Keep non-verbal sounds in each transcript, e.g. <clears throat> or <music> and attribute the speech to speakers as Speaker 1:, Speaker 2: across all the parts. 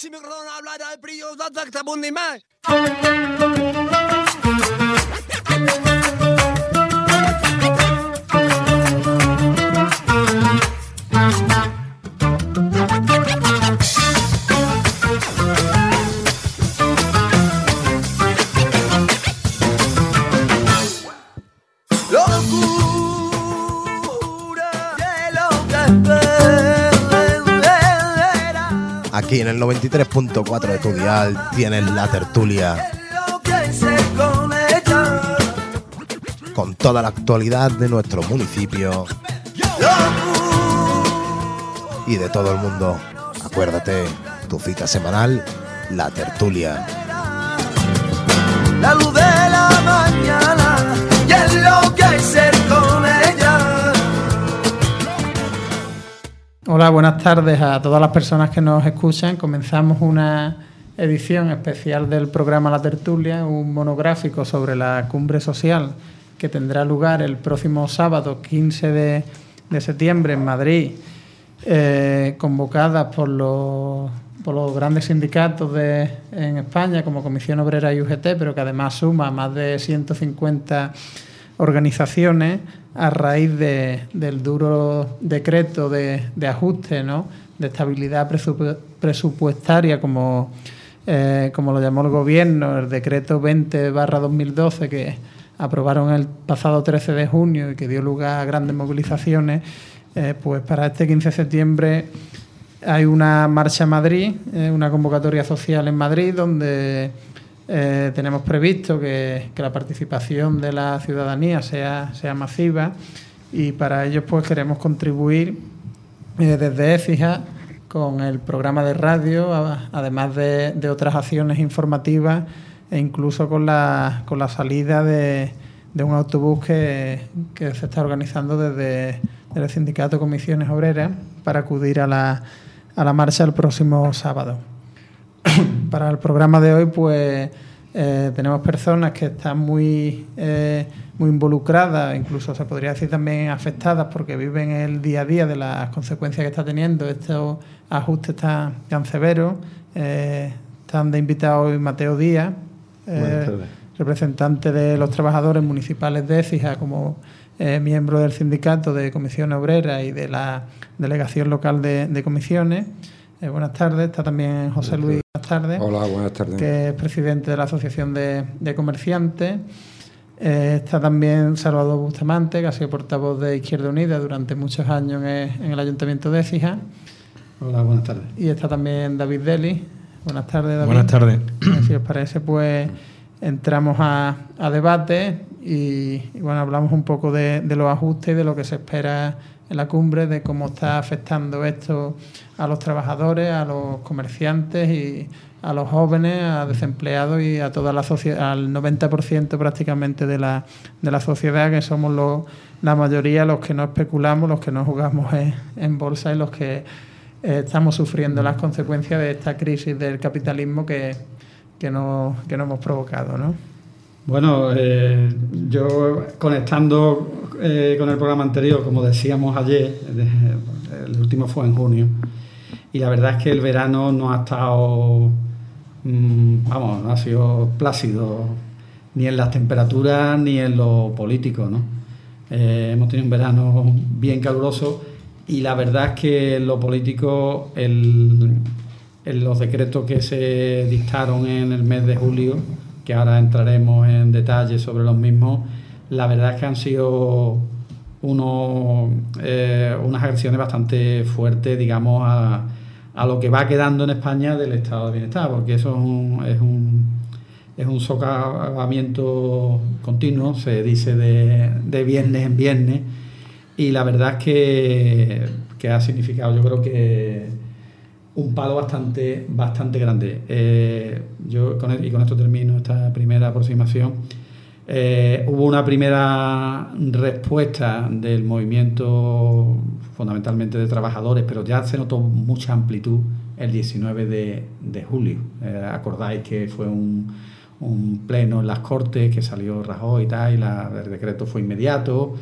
Speaker 1: Si me hablar al brillo,
Speaker 2: en el 93.4 de tu dial tienes la tertulia. Con toda la actualidad de nuestro municipio. Y de todo el mundo. Acuérdate, tu cita semanal, la tertulia. La luz
Speaker 3: Hola, buenas tardes a todas las personas que nos escuchan. Comenzamos una edición especial del programa La Tertulia, un monográfico sobre la cumbre social que tendrá lugar el próximo sábado 15 de, septiembre en Madrid, eh, convocada por los, por los grandes sindicatos de, en España como Comisión Obrera y UGT, pero que además suma más de 150 organizaciones a raíz del duro decreto de, ajuste, ¿no? de estabilidad presupuestaria, como, eh, como lo llamó el Gobierno, el decreto 20-2012 que aprobaron el pasado 13 de junio y que dio lugar a grandes movilizaciones, eh, pues para este 15 de septiembre hay una marcha en Madrid, eh, una convocatoria social en Madrid, donde eh, tenemos previsto que, la participación de la ciudadanía sea, sea masiva y para ello pues queremos contribuir eh, desde EFIJA con el programa de radio, además de, otras acciones informativas e incluso con la, con la salida de, un autobús que, se está organizando desde, desde, el Sindicato Comisiones Obreras para acudir a la, a la marcha el próximo sábado. <coughs> para el programa de hoy, pues eh, tenemos personas que están muy, eh, muy involucradas, incluso se podría decir también afectadas porque viven el día a día de las consecuencias que está teniendo estos ajustes tan, tan severos. Eh, están de invitado hoy Mateo Díaz, representante de los trabajadores municipales de EFIJA como miembro del sindicato de comisiones obreras y de la delegación local de comisiones. Eh, buenas tardes. Está también José Luis. Buenas tardes.
Speaker 4: Hola, buenas tardes.
Speaker 3: Que es presidente de la Asociación de, Comerciantes. Eh, está también Salvador Bustamante, que ha sido portavoz de Izquierda Unida durante muchos años en, el Ayuntamiento de Écija.
Speaker 5: Hola, buenas tardes.
Speaker 3: Y está también David Deli. Buenas tardes, David.
Speaker 6: Buenas tardes.
Speaker 3: Si os parece, pues entramos a, debate y, bueno, hablamos un poco de, de los ajustes y de lo que se espera en la cumbre de cómo está afectando esto a los trabajadores, a los comerciantes y a los jóvenes, a desempleados y a toda la sociedad, al 90% prácticamente de la, de la sociedad, que somos los, la mayoría los que no especulamos, los que no jugamos en, bolsa y los que eh, estamos sufriendo las consecuencias de esta crisis del capitalismo que, que, no, que no hemos provocado. ¿no?
Speaker 5: Bueno, eh, yo conectando eh, con el programa anterior, como decíamos ayer, el último fue en junio, y la verdad es que el verano no ha estado, mm, vamos, no ha sido plácido ni en las temperaturas ni en lo político, ¿no? Eh, hemos tenido un verano bien caluroso y la verdad es que en lo político, en los decretos que se dictaron en el mes de julio, que ahora entraremos en detalle sobre los mismos, la verdad es que han sido unos, eh, unas agresiones bastante fuertes, digamos, a, a, lo que va quedando en España del estado de bienestar, porque eso es un, es un, es un socavamiento continuo, se dice de, de viernes en viernes, y la verdad es que, que ha significado, yo creo que un palo bastante, bastante grande. Eh, yo, e, y con esto termino esta primera aproximación. Eh, hubo una primera respuesta del movimiento, fundamentalmente de trabajadores, pero ya se notó mucha amplitud el 19 de, julio. Eh, acordáis que fue un, pleno en las Cortes que salió Rajoy y tal, y el decreto fue inmediato.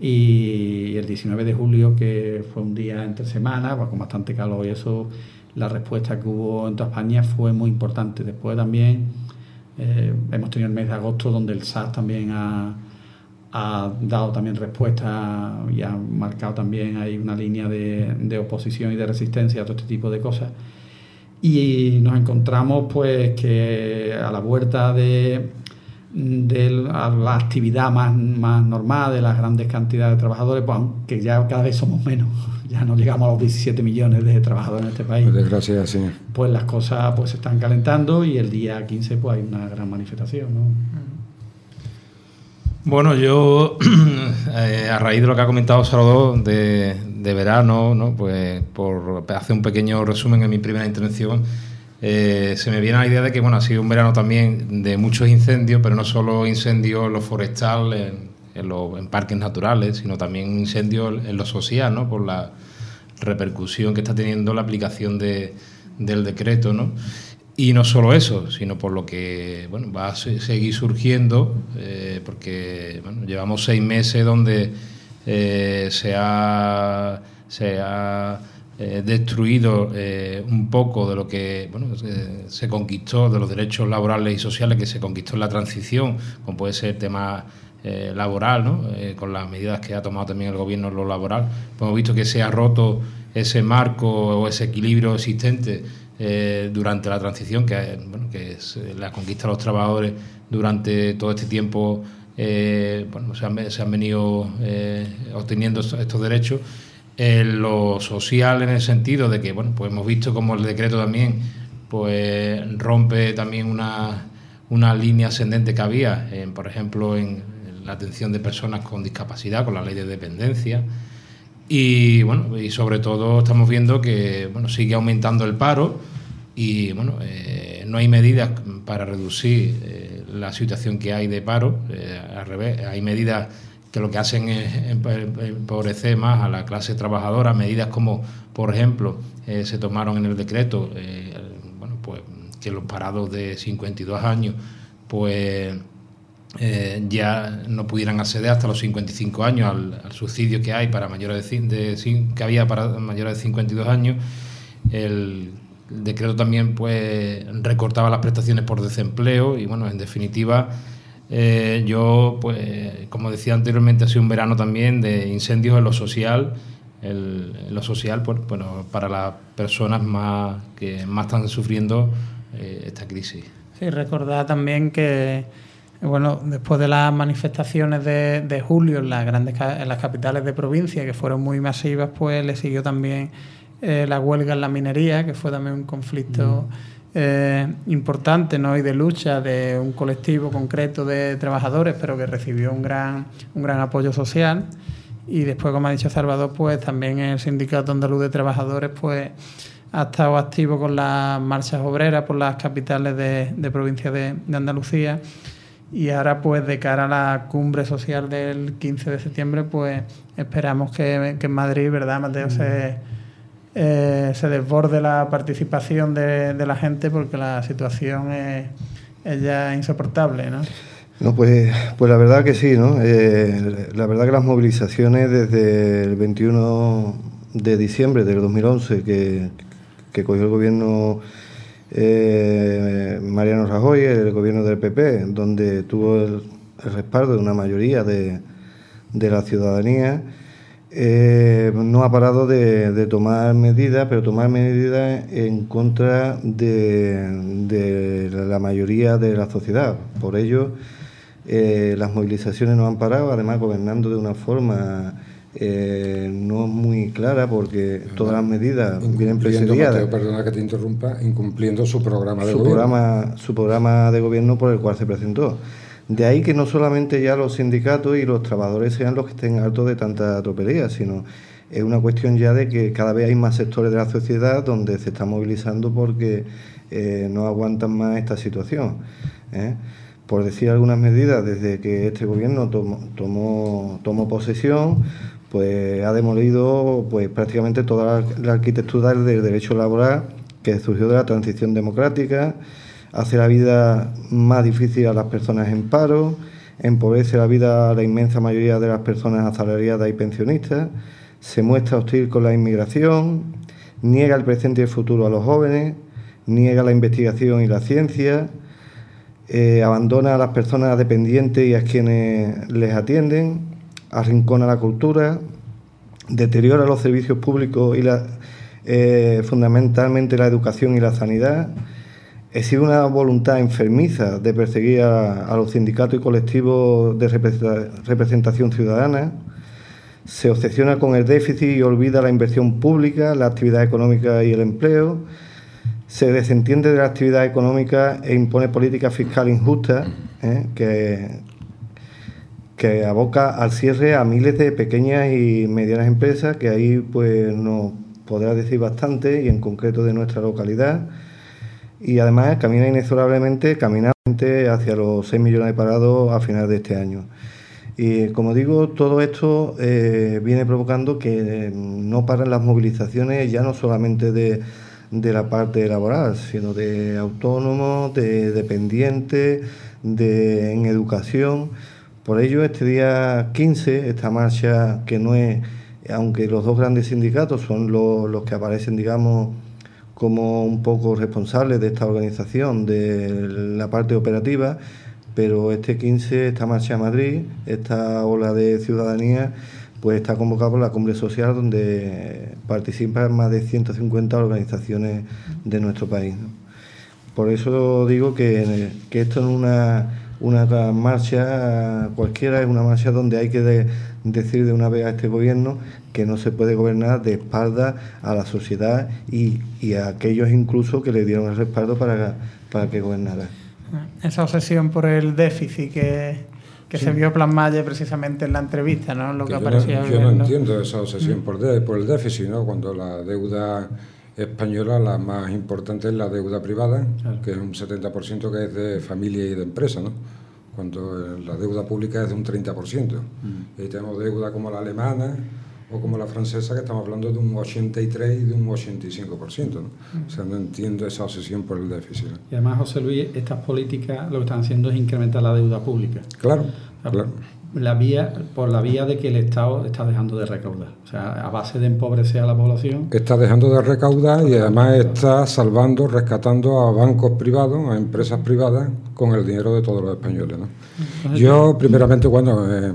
Speaker 5: Y el 19 de julio, que fue un día entre semana, con bastante calor y eso, la respuesta que hubo en toda España fue muy importante. Después también eh, hemos tenido el mes de agosto donde el SAS también ha, dado también respuesta y ha marcado también ahí una línea de, oposición y de resistencia a todo este tipo de cosas. Y nos encontramos pues que a la vuelta de, de la actividad más, más normal de las grandes cantidades de trabajadores, pues aunque ya cada vez somos menos, <laughs> ya no llegamos a los 17 millones de trabajadores en este país. Por
Speaker 4: desgracia, sí.
Speaker 5: Pues las cosas pues se están calentando y el día 15 pues hay una gran manifestación, ¿no?
Speaker 6: Bueno, yo <clears throat> eh, a raíz de lo que ha comentado Salvador de, verano, ¿no? pues por hacer un pequeño resumen en mi primera intervención, eh, se me viene la idea de que bueno ha sido un verano también de muchos incendios, pero no solo incendios en lo forestal, en, en, parques naturales, sino también incendios en lo social, ¿no? por la repercusión que está teniendo la aplicación de, del decreto. ¿no? Y no solo eso, sino por lo que bueno, va a seguir surgiendo, eh, porque bueno, llevamos seis meses donde eh, se ha, se ha eh, destruido un poco de lo que bueno, se conquistó, de los derechos laborales y sociales que se conquistó en la transición, como puede ser el tema laboral, ¿no? con las medidas que ha tomado también el gobierno en lo laboral. Pues hemos visto que se ha roto ese marco o ese equilibrio existente durante la transición, que, bueno, que es la conquista de los trabajadores durante todo este tiempo. bueno, se han, se han venido obteniendo estos derechos en lo social en el sentido de que, bueno, pues hemos visto como el decreto también pues rompe también una, una línea ascendente que había, por ejemplo, en, la atención de personas con discapacidad, con la ley de dependencia. Y bueno, y sobre todo estamos viendo que bueno, sigue aumentando el paro y bueno, eh, no hay medidas para reducir eh, la situación que hay de paro, eh, al revés, hay medidas que lo que hacen es empobrecer más a la clase trabajadora, medidas como, por ejemplo, eh, se tomaron en el decreto, bueno, pues que los parados de 52 años, pues eh, ya no pudieran acceder hasta los 55 años al, subsidio que hay para mayores de, que había para mayores de 52 años. El, el decreto también pues recortaba las prestaciones por desempleo y bueno, en definitiva eh, yo, pues, como decía anteriormente, ha sido un verano también de incendios en lo social, en lo social, pues, bueno, para las personas más que más están sufriendo eh, esta crisis.
Speaker 3: Sí, recordar también que, bueno, después de las manifestaciones de, julio en las grandes en las capitales de provincia, que fueron muy masivas, pues le siguió también eh, la huelga en la minería, que fue también un conflicto. Mm eh, importante ¿no? y de lucha de un colectivo concreto de trabajadores, pero que recibió un gran, un gran apoyo social. Y después, como ha dicho Salvador, pues también el Sindicato Andaluz de Trabajadores pues, ha estado activo con las marchas obreras por las capitales de, de provincia de, Andalucía. Y ahora, pues de cara a la cumbre social del 15 de septiembre, pues esperamos que, que en Madrid, ¿verdad, Mateo? Se eh, se desborde la participación de, la gente porque la situación es, ya insoportable, ¿no?
Speaker 4: No, pues, pues la verdad que sí, ¿no? Eh, la verdad que las movilizaciones desde el 21 de diciembre del 2011 que, que cogió el gobierno eh, Mariano Rajoy, el gobierno del PP, donde tuvo el, respaldo de una mayoría de, la ciudadanía, eh, no ha parado de, tomar medidas, pero tomar medidas en contra de, la mayoría de la sociedad. Por ello, eh, las movilizaciones no han parado, además gobernando de una forma eh, no muy clara, porque todas las medidas vienen precedidas.
Speaker 2: perdona que te interrumpa, incumpliendo su programa de
Speaker 4: su
Speaker 2: gobierno.
Speaker 4: Programa, su programa de gobierno por el cual se presentó. De ahí que no solamente ya los sindicatos y los trabajadores sean los que estén hartos de tanta tropelía, sino es una cuestión ya de que cada vez hay más sectores de la sociedad donde se están movilizando porque eh, no aguantan más esta situación. ¿eh? Por decir algunas medidas, desde que este gobierno tomó, tomó, posesión, pues ha demolido pues prácticamente toda la arquitectura del derecho laboral que surgió de la transición democrática, hace la vida más difícil a las personas en paro, empobrece la vida a la inmensa mayoría de las personas asalariadas y pensionistas, se muestra hostil con la inmigración, niega el presente y el futuro a los jóvenes, niega la investigación y la ciencia, eh, abandona a las personas dependientes y a quienes les atienden, arrincona la cultura, deteriora los servicios públicos y la, eh, fundamentalmente la educación y la sanidad, exhibe una voluntad enfermiza de perseguir a, los sindicatos y colectivos de representación ciudadana, se obsesiona con el déficit y olvida la inversión pública, la actividad económica y el empleo, se desentiende de la actividad económica e impone política fiscal injusta ¿eh? que, que aboca al cierre a miles de pequeñas y medianas empresas, que ahí pues nos podrá decir bastante, y en concreto de nuestra localidad. Y además camina inexorablemente, camina hacia los 6 millones de parados a final de este año. Y como digo, todo esto eh, viene provocando que no paren las movilizaciones, ya no solamente de, de la parte laboral, sino de autónomos, de dependientes, de, en educación. Por ello, este día 15, esta marcha que no es, aunque los dos grandes sindicatos son los, que aparecen, digamos, como un poco responsables de esta organización, de la parte operativa, pero este 15, esta marcha a Madrid, esta ola de ciudadanía, pues está convocada por la Cumbre Social donde participan más de 150 organizaciones de nuestro país. Por eso digo que, que esto es una una marcha cualquiera, es una marcha donde hay que decir de una vez a este gobierno que no se puede gobernar de espalda a la sociedad y, a aquellos incluso que le dieron el respaldo para, para que gobernara.
Speaker 3: Esa obsesión por el déficit que, se vio plasmada precisamente en la entrevista, ¿no? Lo que, aparecía
Speaker 7: yo, no, entiendo esa obsesión por, por el déficit, ¿no? Cuando la deuda española la más importante es la deuda privada, que es un 70% que es de familia y de empresa, ¿no? cuando la deuda pública es de un 30%. Mm. Y tenemos deuda como la alemana o como la francesa, que estamos hablando de un 83 y de un 85%. ¿no? Mm. O sea, no entiendo esa obsesión por el déficit.
Speaker 5: Y además, José Luis, estas políticas lo que están haciendo es incrementar la deuda pública.
Speaker 7: Claro, claro
Speaker 5: la vía, por la vía de que el Estado está dejando de recaudar. O sea, a base de empobrecer a la población.
Speaker 7: Está dejando de recaudar y además está salvando, rescatando a bancos privados, a empresas privadas, con el dinero de todos los españoles. ¿no? Yo, primeramente, bueno, eh,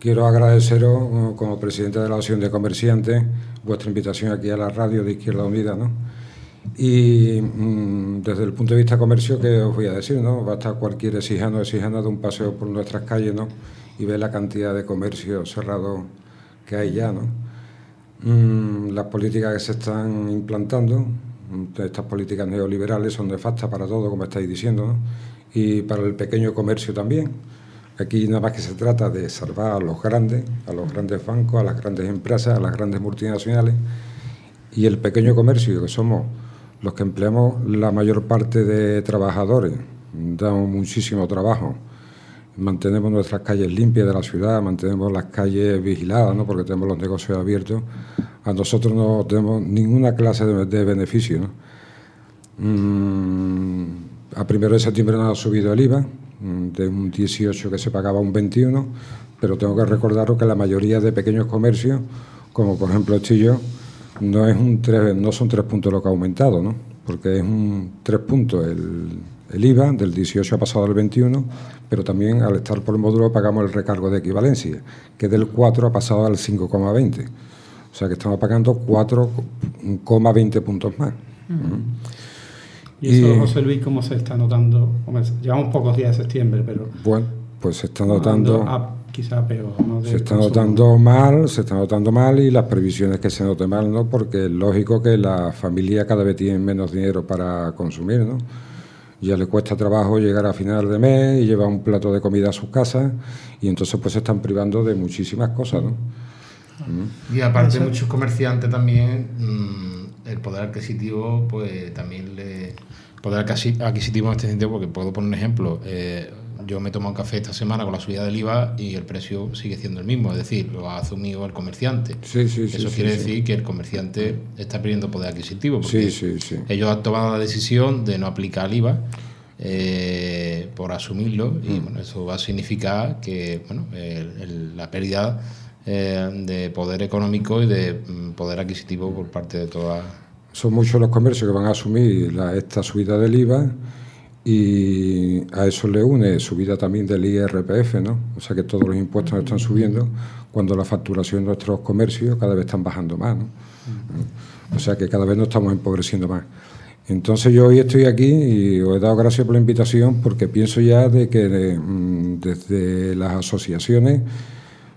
Speaker 7: quiero agradeceros, como presidente de la Asociación de Comerciantes, vuestra invitación aquí a la radio de Izquierda Unida, ¿no? Y mm, desde el punto de vista comercio, ¿qué os voy a decir? ¿no? Basta cualquier exijano o exijana de un paseo por nuestras calles, ¿no? Y ve la cantidad de comercio cerrado que hay ya, ¿no? Mm, las políticas que se están implantando, mm, estas políticas neoliberales son nefastas para todo, como estáis diciendo, ¿no? y para el pequeño comercio también. Aquí nada más que se trata de salvar a los grandes, a los grandes bancos, a las grandes empresas, a las grandes multinacionales, y el pequeño comercio, que somos los que empleamos la mayor parte de trabajadores, damos muchísimo trabajo mantenemos nuestras calles limpias de la ciudad, mantenemos las calles vigiladas, ¿no? porque tenemos los negocios abiertos, a nosotros no tenemos ninguna clase de, beneficio. ¿no? Mm, a primero de septiembre nos ha subido el IVA, mm, de un 18 que se pagaba un 21, pero tengo que recordaros que la mayoría de pequeños comercios, como por ejemplo el Chillo, no, es un no son tres puntos lo que ha aumentado, ¿no? porque es un tres puntos el el IVA del 18 ha pasado al 21, pero también al estar por el módulo pagamos el recargo de equivalencia, que del 4 ha pasado al 5,20. O sea que estamos pagando 4,20 puntos más.
Speaker 5: ¿Y eso, José Luis, cómo se está notando? Llevamos pocos días de septiembre, pero...
Speaker 7: Bueno, pues se está notando...
Speaker 5: quizá peor,
Speaker 7: se está notando mal, se está notando mal y las previsiones que se note mal, ¿no? Porque es lógico que la familia cada vez tiene menos dinero para consumir, ¿no? Ya le cuesta trabajo llegar a final de mes y llevar un plato de comida a sus casas y entonces pues se están privando de muchísimas cosas, ¿no?
Speaker 6: Y aparte muchos comerciantes también, mm, el poder adquisitivo, pues también le... Poder adquisitivo en este sentido, porque puedo poner un ejemplo, eh, yo me tomo un café esta semana con la subida del IVA y el precio sigue siendo el mismo, es decir, lo ha asumido el comerciante. Eso quiere decir que el comerciante está perdiendo poder adquisitivo, porque ellos han tomado la decisión de no aplicar el IVA. Eh, por asumirlo y mm. bueno, eso va a significar que bueno, la pérdida eh, de poder económico y de mm, poder adquisitivo por parte de toda
Speaker 7: son muchos los comercios que van a asumir esta subida del IVA y a eso le une subida también del IRPF, ¿no? O sea que todos los impuestos están subiendo cuando la facturación de nuestros comercios cada vez están bajando más, ¿no? O sea que cada vez nos estamos empobreciendo más. Entonces yo hoy estoy aquí y os he dado gracias por la invitación porque pienso ya de que mm, desde las asociaciones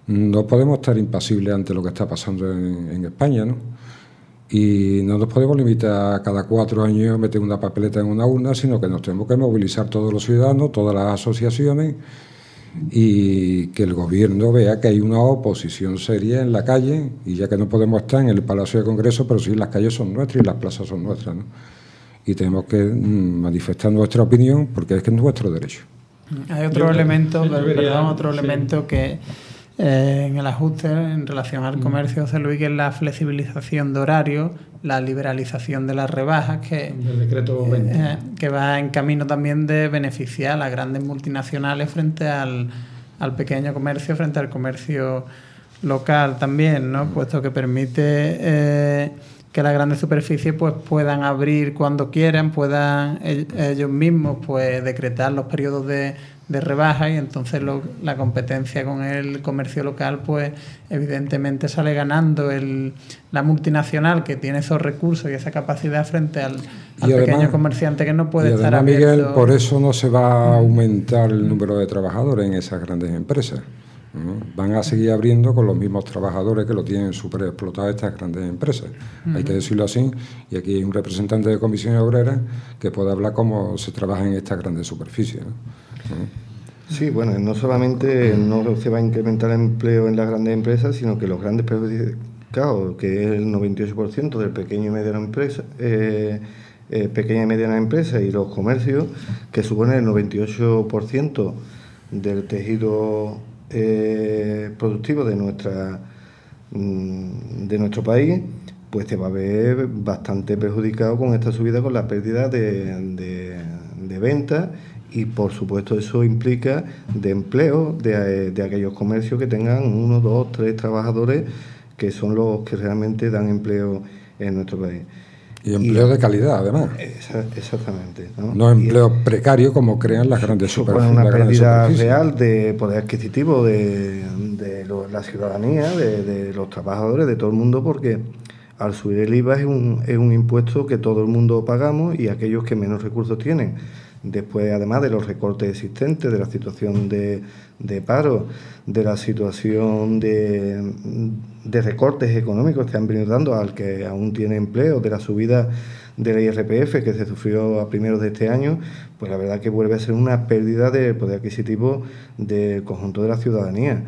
Speaker 7: no podemos estar impasibles ante lo que está pasando en, en España, ¿no? Y no nos podemos limitar a cada cuatro años a meter una papeleta en una urna, sino que nos tenemos que movilizar todos los ciudadanos, todas las asociaciones y que el gobierno vea que hay una oposición seria en la calle y ya que no podemos estar en el Palacio de Congreso, pero sí las calles son nuestras y las plazas son nuestras. ¿no? Y tenemos que mm, manifestar nuestra opinión porque es que es nuestro derecho.
Speaker 3: Hay otro elemento, perdón, otro elemento que eh, en el ajuste en relación al mm. comercio, José Luis, que es la flexibilización de horario, la liberalización de las rebajas, que,
Speaker 5: decreto
Speaker 3: eh, que va en camino también de beneficiar a las grandes multinacionales frente al, al pequeño comercio, frente al comercio local también, ¿no? Mm. puesto que permite eh, que las grandes superficies pues, puedan abrir cuando quieran, puedan ellos mismos pues, decretar los periodos de de rebaja y entonces la competencia con el comercio local pues evidentemente sale ganando el, la multinacional que tiene esos recursos y esa capacidad frente al, pequeño comerciante que no puede estar además,
Speaker 7: Miguel, por eso no se va a aumentar el número de trabajadores en esas grandes empresas. Van a seguir abriendo con los mismos trabajadores que lo tienen súper explotado estas grandes empresas. Hay que decirlo así. Y aquí hay un representante de Comisión Obrera que puede hablar cómo se trabaja en estas grandes superficies.
Speaker 4: Sí, bueno, no solamente no se va a incrementar el empleo en las grandes empresas, sino que los grandes perjudicados, que es el 98% del pequeño y mediana empresa, eh, eh, pequeña y mediana empresa y los comercios, que suponen el 98% del tejido eh, productivo de nuestra mm, de nuestro país, pues se va a ver bastante perjudicado con esta subida, con la pérdida de, de ventas y por supuesto eso implica de empleo de, aquellos comercios que tengan uno, dos, tres trabajadores que son los que realmente dan empleo en nuestro país.
Speaker 7: Y empleo de calidad, además.
Speaker 4: exactamente.
Speaker 7: No, empleo precario como crean las grandes
Speaker 4: superficies. una pérdida real de poder adquisitivo de, la ciudadanía, de, los trabajadores, de todo el mundo, porque al subir el IVA es un, es un impuesto que todo el mundo pagamos y aquellos que menos recursos tienen Después, además de los recortes existentes, de la situación de, paro, de la situación de, recortes económicos que han venido dando al que aún tiene empleo, de la subida de la IRPF que se sufrió a primeros de este año, pues la verdad que vuelve a ser una pérdida de poder adquisitivo del conjunto de la ciudadanía.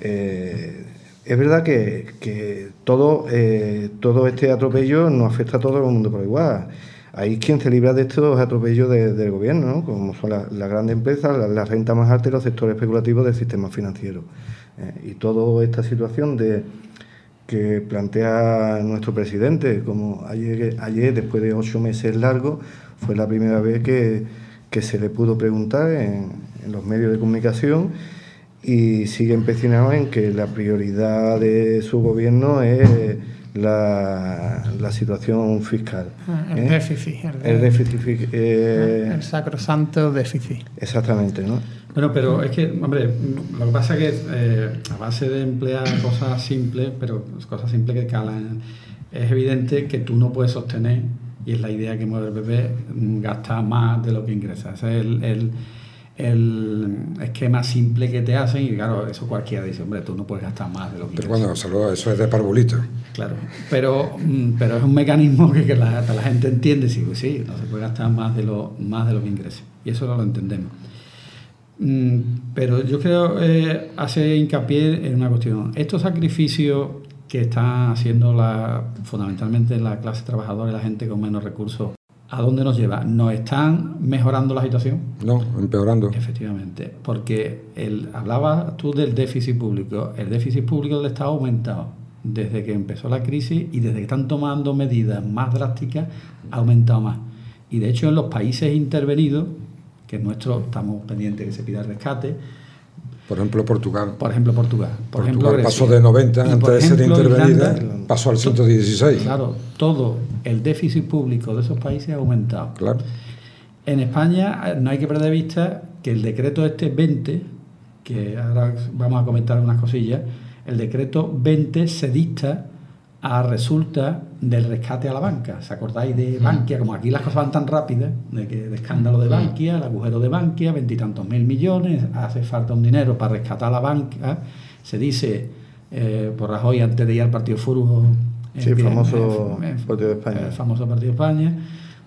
Speaker 4: Eh, es verdad que, todo, eh, todo este atropello no afecta a todo el mundo por igual hay quien se libra de estos atropellos del gobierno, como son las grandes empresas, la, renta más alta y los sectores especulativos del sistema financiero. Eh, y toda esta situación de que plantea nuestro presidente, como ayer, ayer después de ocho meses largos, fue la primera vez que, se le pudo preguntar en los medios de comunicación y sigue empecinado en que la prioridad de su gobierno es la, la situación fiscal.
Speaker 3: Ah, el ¿eh? déficit.
Speaker 4: El, déficit. Eh,
Speaker 3: el sacrosanto déficit.
Speaker 4: Exactamente, ¿no?
Speaker 5: Bueno, pero es que, hombre, lo que pasa es que eh, a base de emplear cosas simples, pero cosas simples que calan, es evidente que tú no puedes sostener, y es la idea que mueve el PP, gastar más de lo que ingresa. Ese es el, el el esquema simple que te hacen y claro, eso cualquiera dice, hombre, tú no puedes gastar más de lo que
Speaker 7: Pero bueno, eso es de parvulito.
Speaker 5: Claro, pero, mm, pero es un mecanismo que, la, la, gente entiende, sí, pues sí, no se puede gastar más de lo, más de lo que ingrese. Y eso no lo entendemos. Mm, pero yo creo eh, hace hincapié en una cuestión. Estos sacrificios que están haciendo la, fundamentalmente la clase trabajadora y la gente con menos recursos ¿A dónde nos lleva? ¿Nos están mejorando la situación?
Speaker 7: No, empeorando.
Speaker 5: Efectivamente, porque el, hablabas tú del déficit público. El déficit público del Estado ha aumentado desde que empezó la crisis y desde que están tomando medidas más drásticas ha aumentado más. Y de hecho en los países intervenidos, que nuestro estamos pendientes que se pida el rescate,
Speaker 7: Por ejemplo, Portugal.
Speaker 5: Por ejemplo, Portugal. Por
Speaker 7: Portugal
Speaker 5: ejemplo,
Speaker 7: pasó de 90
Speaker 5: Y,
Speaker 7: antes de ser intervenida,
Speaker 5: Irlanda,
Speaker 7: pasó al 116.
Speaker 5: Claro, todo el déficit público de esos países ha aumentado.
Speaker 7: Claro.
Speaker 5: En España eh, no hay que perder de vista que el decreto este 20, que ahora vamos a comentar unas cosillas, el decreto 20 se dicta a resulta del rescate a la banca. ¿Se acordáis de Bankia? Como aquí las cosas van tan rápidas, de que de escándalo de Bankia, el agujero de Bankia, veintitantos mil millones, hace falta un dinero para rescatar a la banca. Se dice eh, por Rajoy antes de ir al partido Furbo.
Speaker 4: Sí,
Speaker 5: en-
Speaker 4: famoso
Speaker 5: en- en-
Speaker 4: Partido de España.
Speaker 5: el famoso Partido de España,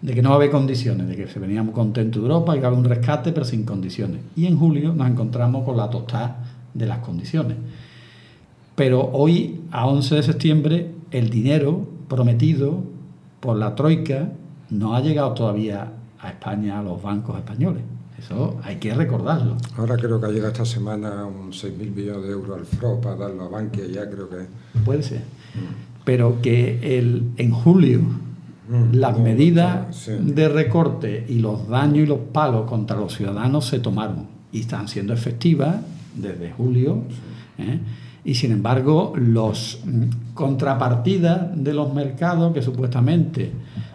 Speaker 5: de que no va a haber condiciones, de que se venía muy contento de Europa y que va a haber un rescate, pero sin condiciones. Y en julio nos encontramos con la tostada de las condiciones. Pero hoy, a 11 de septiembre, el dinero prometido por la Troika no ha llegado todavía a España, a los bancos españoles. Eso hay que recordarlo.
Speaker 7: Ahora creo que ha llegado esta semana un 6.000 millones de euros al FRO para darlo a Bankia, ya creo que...
Speaker 5: Puede ser. Pero que el, en julio
Speaker 7: Mm,
Speaker 5: las
Speaker 7: no,
Speaker 5: medidas
Speaker 7: sí.
Speaker 5: de recorte y los daños y los palos contra los ciudadanos se tomaron y están siendo efectivas desde julio. ¿eh? Y sin embargo, los mm, contrapartidas de los mercados, que supuestamente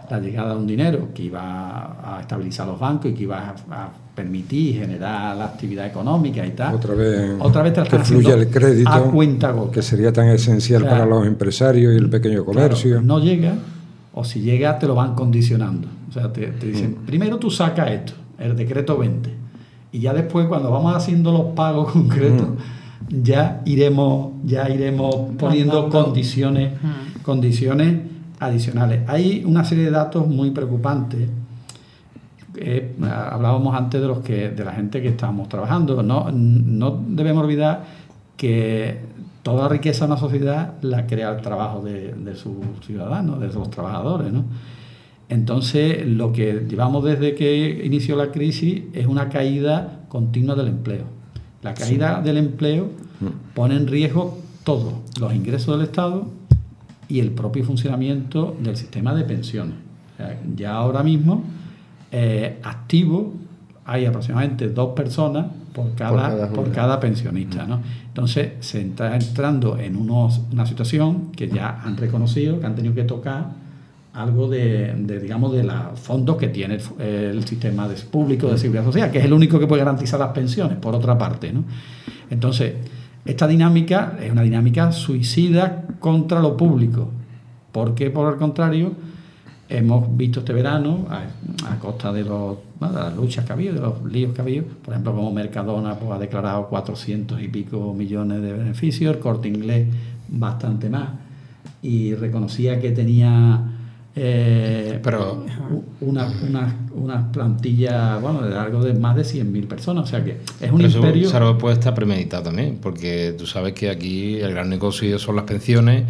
Speaker 5: la llegada de un dinero que iba a estabilizar los bancos y que iba a, permitir generar la actividad económica y tal,
Speaker 7: Otra vez,
Speaker 5: otra vez te la
Speaker 7: que fluya el crédito,
Speaker 5: a cuenta gota.
Speaker 7: que sería tan esencial para los empresarios y el pequeño comercio.
Speaker 5: Claro, no llega, o si llega, te lo van condicionando. O sea, te, te dicen,
Speaker 7: Mm.
Speaker 5: primero tú sacas esto, el decreto 20, y ya después, cuando vamos haciendo los pagos <laughs> concretos,
Speaker 7: Mm.
Speaker 5: Ya iremos, ya iremos poniendo condiciones, condiciones adicionales. Hay una serie de datos muy preocupantes. Eh, hablábamos antes de los que de la gente que estamos trabajando. No, no debemos olvidar que toda la riqueza de una sociedad la crea el trabajo de, de sus ciudadanos, de sus trabajadores. ¿no? Entonces, lo que llevamos desde que inició la crisis es una caída continua del empleo. La caída del empleo pone en riesgo todo, los ingresos del Estado y el propio funcionamiento del sistema de pensiones. O sea, ya ahora mismo, eh, activo, hay aproximadamente dos personas por cada,
Speaker 4: cada
Speaker 5: por cada pensionista. ¿no? Entonces, se está entrando en unos, una situación que ya han reconocido, que han tenido que tocar algo de, digamos, de los fondos que tiene el, sistema público de seguridad social, que es el único que puede garantizar las pensiones, por otra parte. ¿no? Entonces, esta dinámica es una dinámica suicida contra lo público, porque por el contrario, hemos visto este verano, a, costa de, los, de las luchas que ha habido, de los líos que ha habido, por ejemplo, como Mercadona pues, ha declarado 400 y pico millones de beneficios, el corte inglés bastante más, y reconocía que tenía eh,
Speaker 6: Pero-
Speaker 5: una, una, una plantilla bueno, de algo de más de 100.000 personas, o sea que es un
Speaker 6: Pero eso,
Speaker 5: imperio...
Speaker 6: Saro, puede estar premeditado también, porque tú sabes que aquí el gran negocio son las pensiones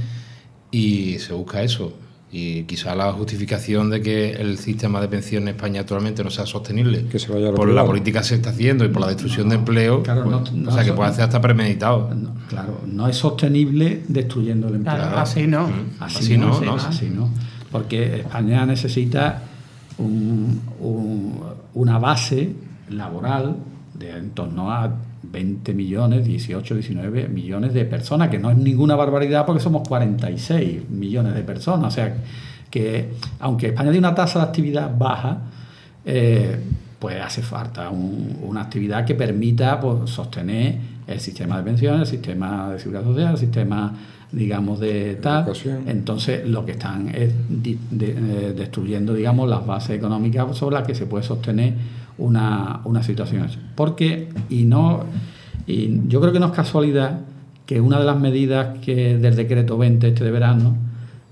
Speaker 6: y se busca eso. Y quizá la justificación de que el sistema de pensiones en España actualmente no sea sostenible
Speaker 7: Que se vaya a lo
Speaker 6: por la política que se está haciendo y por la destrucción de empleo,
Speaker 5: Claro,
Speaker 6: pues,
Speaker 5: no- no
Speaker 6: o sea que puede ser hasta premeditado.
Speaker 5: No, claro, no es sostenible destruyendo el empleo.
Speaker 3: Claro, así no.
Speaker 5: Así,
Speaker 6: Así
Speaker 5: no,
Speaker 6: no,
Speaker 5: así,
Speaker 6: ¿no?
Speaker 5: así no. Porque España necesita un- un- una base laboral de en torno a 20 millones, 18, 19 millones de personas, que no es ninguna barbaridad porque somos 46 millones de personas. O sea, que aunque España tiene una tasa de actividad baja, eh, pues hace falta un- una actividad que permita pues, sostener el sistema de pensiones, el sistema de seguridad social, el sistema, digamos, de tal. Entonces, lo que están es de- eh, destruyendo, digamos, las bases económicas sobre las que se puede sostener una, una situación. Porque, y no, y yo creo que no es casualidad que una de las medidas que del decreto 20 este de verano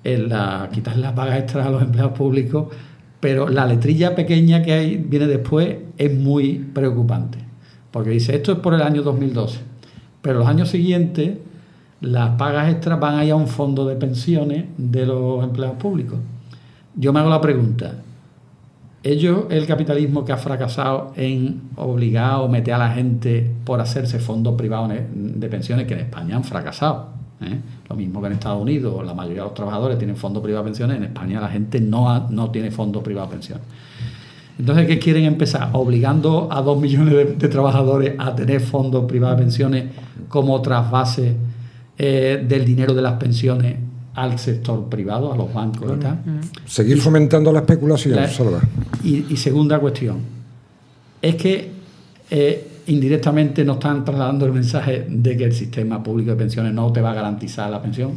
Speaker 5: es la, quitar las pagas extras a los empleados públicos, pero la letrilla pequeña que hay viene después es muy preocupante, porque dice esto es por el año 2012, pero los años siguientes las pagas extras van a a un fondo de pensiones de los empleados públicos. Yo me hago la pregunta, ellos, el capitalismo que ha fracasado en obligar o meter a la gente por hacerse fondos privados de pensiones que en España han fracasado. ¿eh? Lo mismo que en Estados Unidos, la mayoría de los trabajadores tienen fondos privados de pensiones, en España la gente no, no tiene fondos privados de pensiones. Entonces, ¿qué quieren empezar? Obligando a dos millones de, de trabajadores a tener fondos privados de pensiones como trasvase eh, del dinero de las pensiones al sector privado, a los bancos y tal.
Speaker 7: Seguir fomentando la especulación,
Speaker 5: La-
Speaker 7: Salva.
Speaker 5: y, y segunda cuestión, es que eh, indirectamente nos están trasladando el mensaje de que el sistema público de pensiones no te va a garantizar la pensión.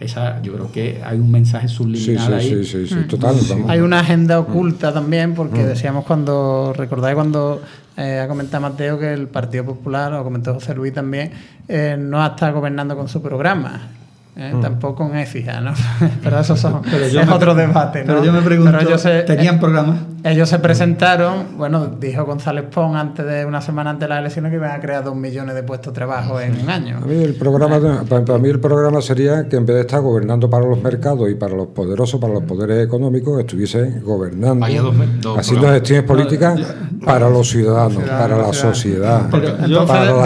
Speaker 5: Esa, yo creo que hay un mensaje subliminal
Speaker 7: sí,
Speaker 5: ahí.
Speaker 7: sí, sí, sí, total. vamos.
Speaker 3: Hay una agenda
Speaker 7: Mm.
Speaker 3: oculta también, porque decíamos cuando, recordáis cuando eh, ha comentado Mateo que el Partido Popular, o comentó José Luis también, eh, no está gobernando con su programa. ¿Eh?
Speaker 7: Mm.
Speaker 3: Tampoco en écija, ¿no? <laughs> Pero eso son,
Speaker 5: Pero yo
Speaker 3: es
Speaker 5: me
Speaker 3: otro debate, ¿no?
Speaker 5: Pero yo me pregunto,
Speaker 3: Pero ellos se-
Speaker 5: ¿tenían programa?
Speaker 3: ellos se presentaron, bueno, dijo González Pons antes de una semana antes de las elecciones que iban a crear dos millones de puestos de trabajo en un año.
Speaker 7: A mí el programa, para, para mí el programa sería que en vez de estar gobernando para los mercados y para los poderosos, para los poderes económicos, estuviese gobernando,
Speaker 6: dos- dos
Speaker 7: haciendo
Speaker 6: programas.
Speaker 7: gestiones políticas para los ciudadanos, para la sociedad, para las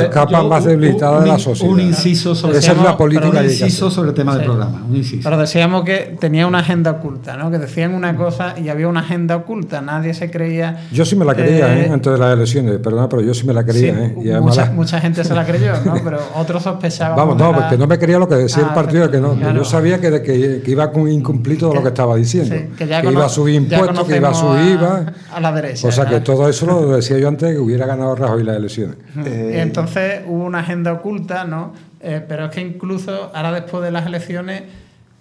Speaker 5: yo-
Speaker 7: capas más
Speaker 5: un-
Speaker 7: debilitadas
Speaker 5: un-
Speaker 7: de la
Speaker 5: un
Speaker 7: sociedad.
Speaker 5: inciso sobre-
Speaker 7: Esa es la política
Speaker 5: Un
Speaker 7: que hay que
Speaker 5: inciso
Speaker 7: hacer.
Speaker 5: Sobre el tema del programa, un inciso.
Speaker 3: Pero decíamos que tenía una agenda oculta, ¿no? Que decían una cosa y había una agenda oculta. Nadie se creía.
Speaker 7: Yo sí me la creía,
Speaker 3: Eh,
Speaker 7: ¿eh? antes de las elecciones, perdona, pero yo sí me la creía.
Speaker 3: sí,
Speaker 7: ¿eh? Y
Speaker 3: mucha,
Speaker 7: la-
Speaker 3: mucha gente se la creyó, ¿no? <laughs> Pero otros sospechaban.
Speaker 7: Vamos, no, porque no me creía lo que decía
Speaker 3: Ah,
Speaker 7: el partido, que no.
Speaker 3: claro.
Speaker 7: Yo sabía que, que, que iba a incumplir todo lo que estaba diciendo.
Speaker 3: Sí,
Speaker 7: que
Speaker 3: ya cono-
Speaker 7: iba a subir impuestos, que iba a subir
Speaker 3: a-
Speaker 7: IVA.
Speaker 3: A, la derecha.
Speaker 7: O sea que todo eso lo decía yo antes que hubiera ganado Rajoy las elecciones.
Speaker 3: Y entonces hubo una agenda oculta, ¿no? Eh, pero es que incluso ahora después de las elecciones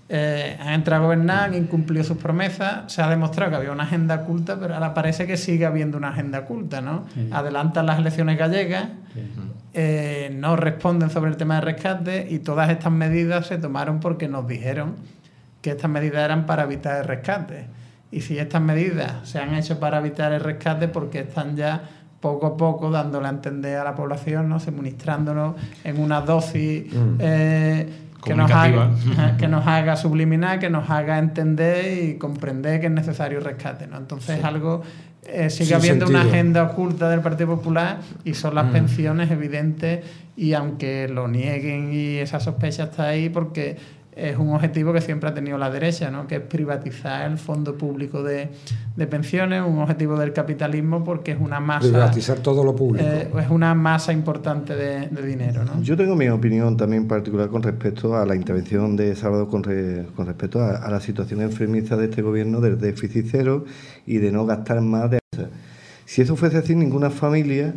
Speaker 3: eh, han entrado a gobernar, han incumplido sus promesas, se ha demostrado que había una agenda oculta, pero ahora parece que sigue habiendo una agenda oculta, ¿no? Adelantan las elecciones gallegas, eh, no responden sobre el tema de rescate y todas estas medidas se tomaron porque nos dijeron que estas medidas eran para evitar el rescate. Y si estas medidas se han hecho para evitar el rescate, porque están ya poco a poco dándole a entender a la población, ¿no? suministrándonos en una dosis eh, que, nos haga, <laughs> que nos haga subliminar, que nos haga entender y comprender que es necesario el rescate. ¿no? Entonces algo eh, sigue
Speaker 7: Sin
Speaker 3: habiendo una agenda oculta del Partido Popular y son las pensiones evidentes y aunque lo nieguen y esa sospecha está ahí porque es un objetivo que siempre ha tenido la derecha, ¿no? que es privatizar el fondo público de, de pensiones, un objetivo del capitalismo porque es una masa
Speaker 7: Privatizar todo lo público.
Speaker 3: eh, es una masa importante de, de dinero. ¿no?
Speaker 4: Yo tengo mi opinión también particular con respecto a la intervención de Salvador con, re- con respecto a, a la situación enfermiza de este gobierno del déficit cero y de no gastar más de... Si eso fuese así, ninguna familia,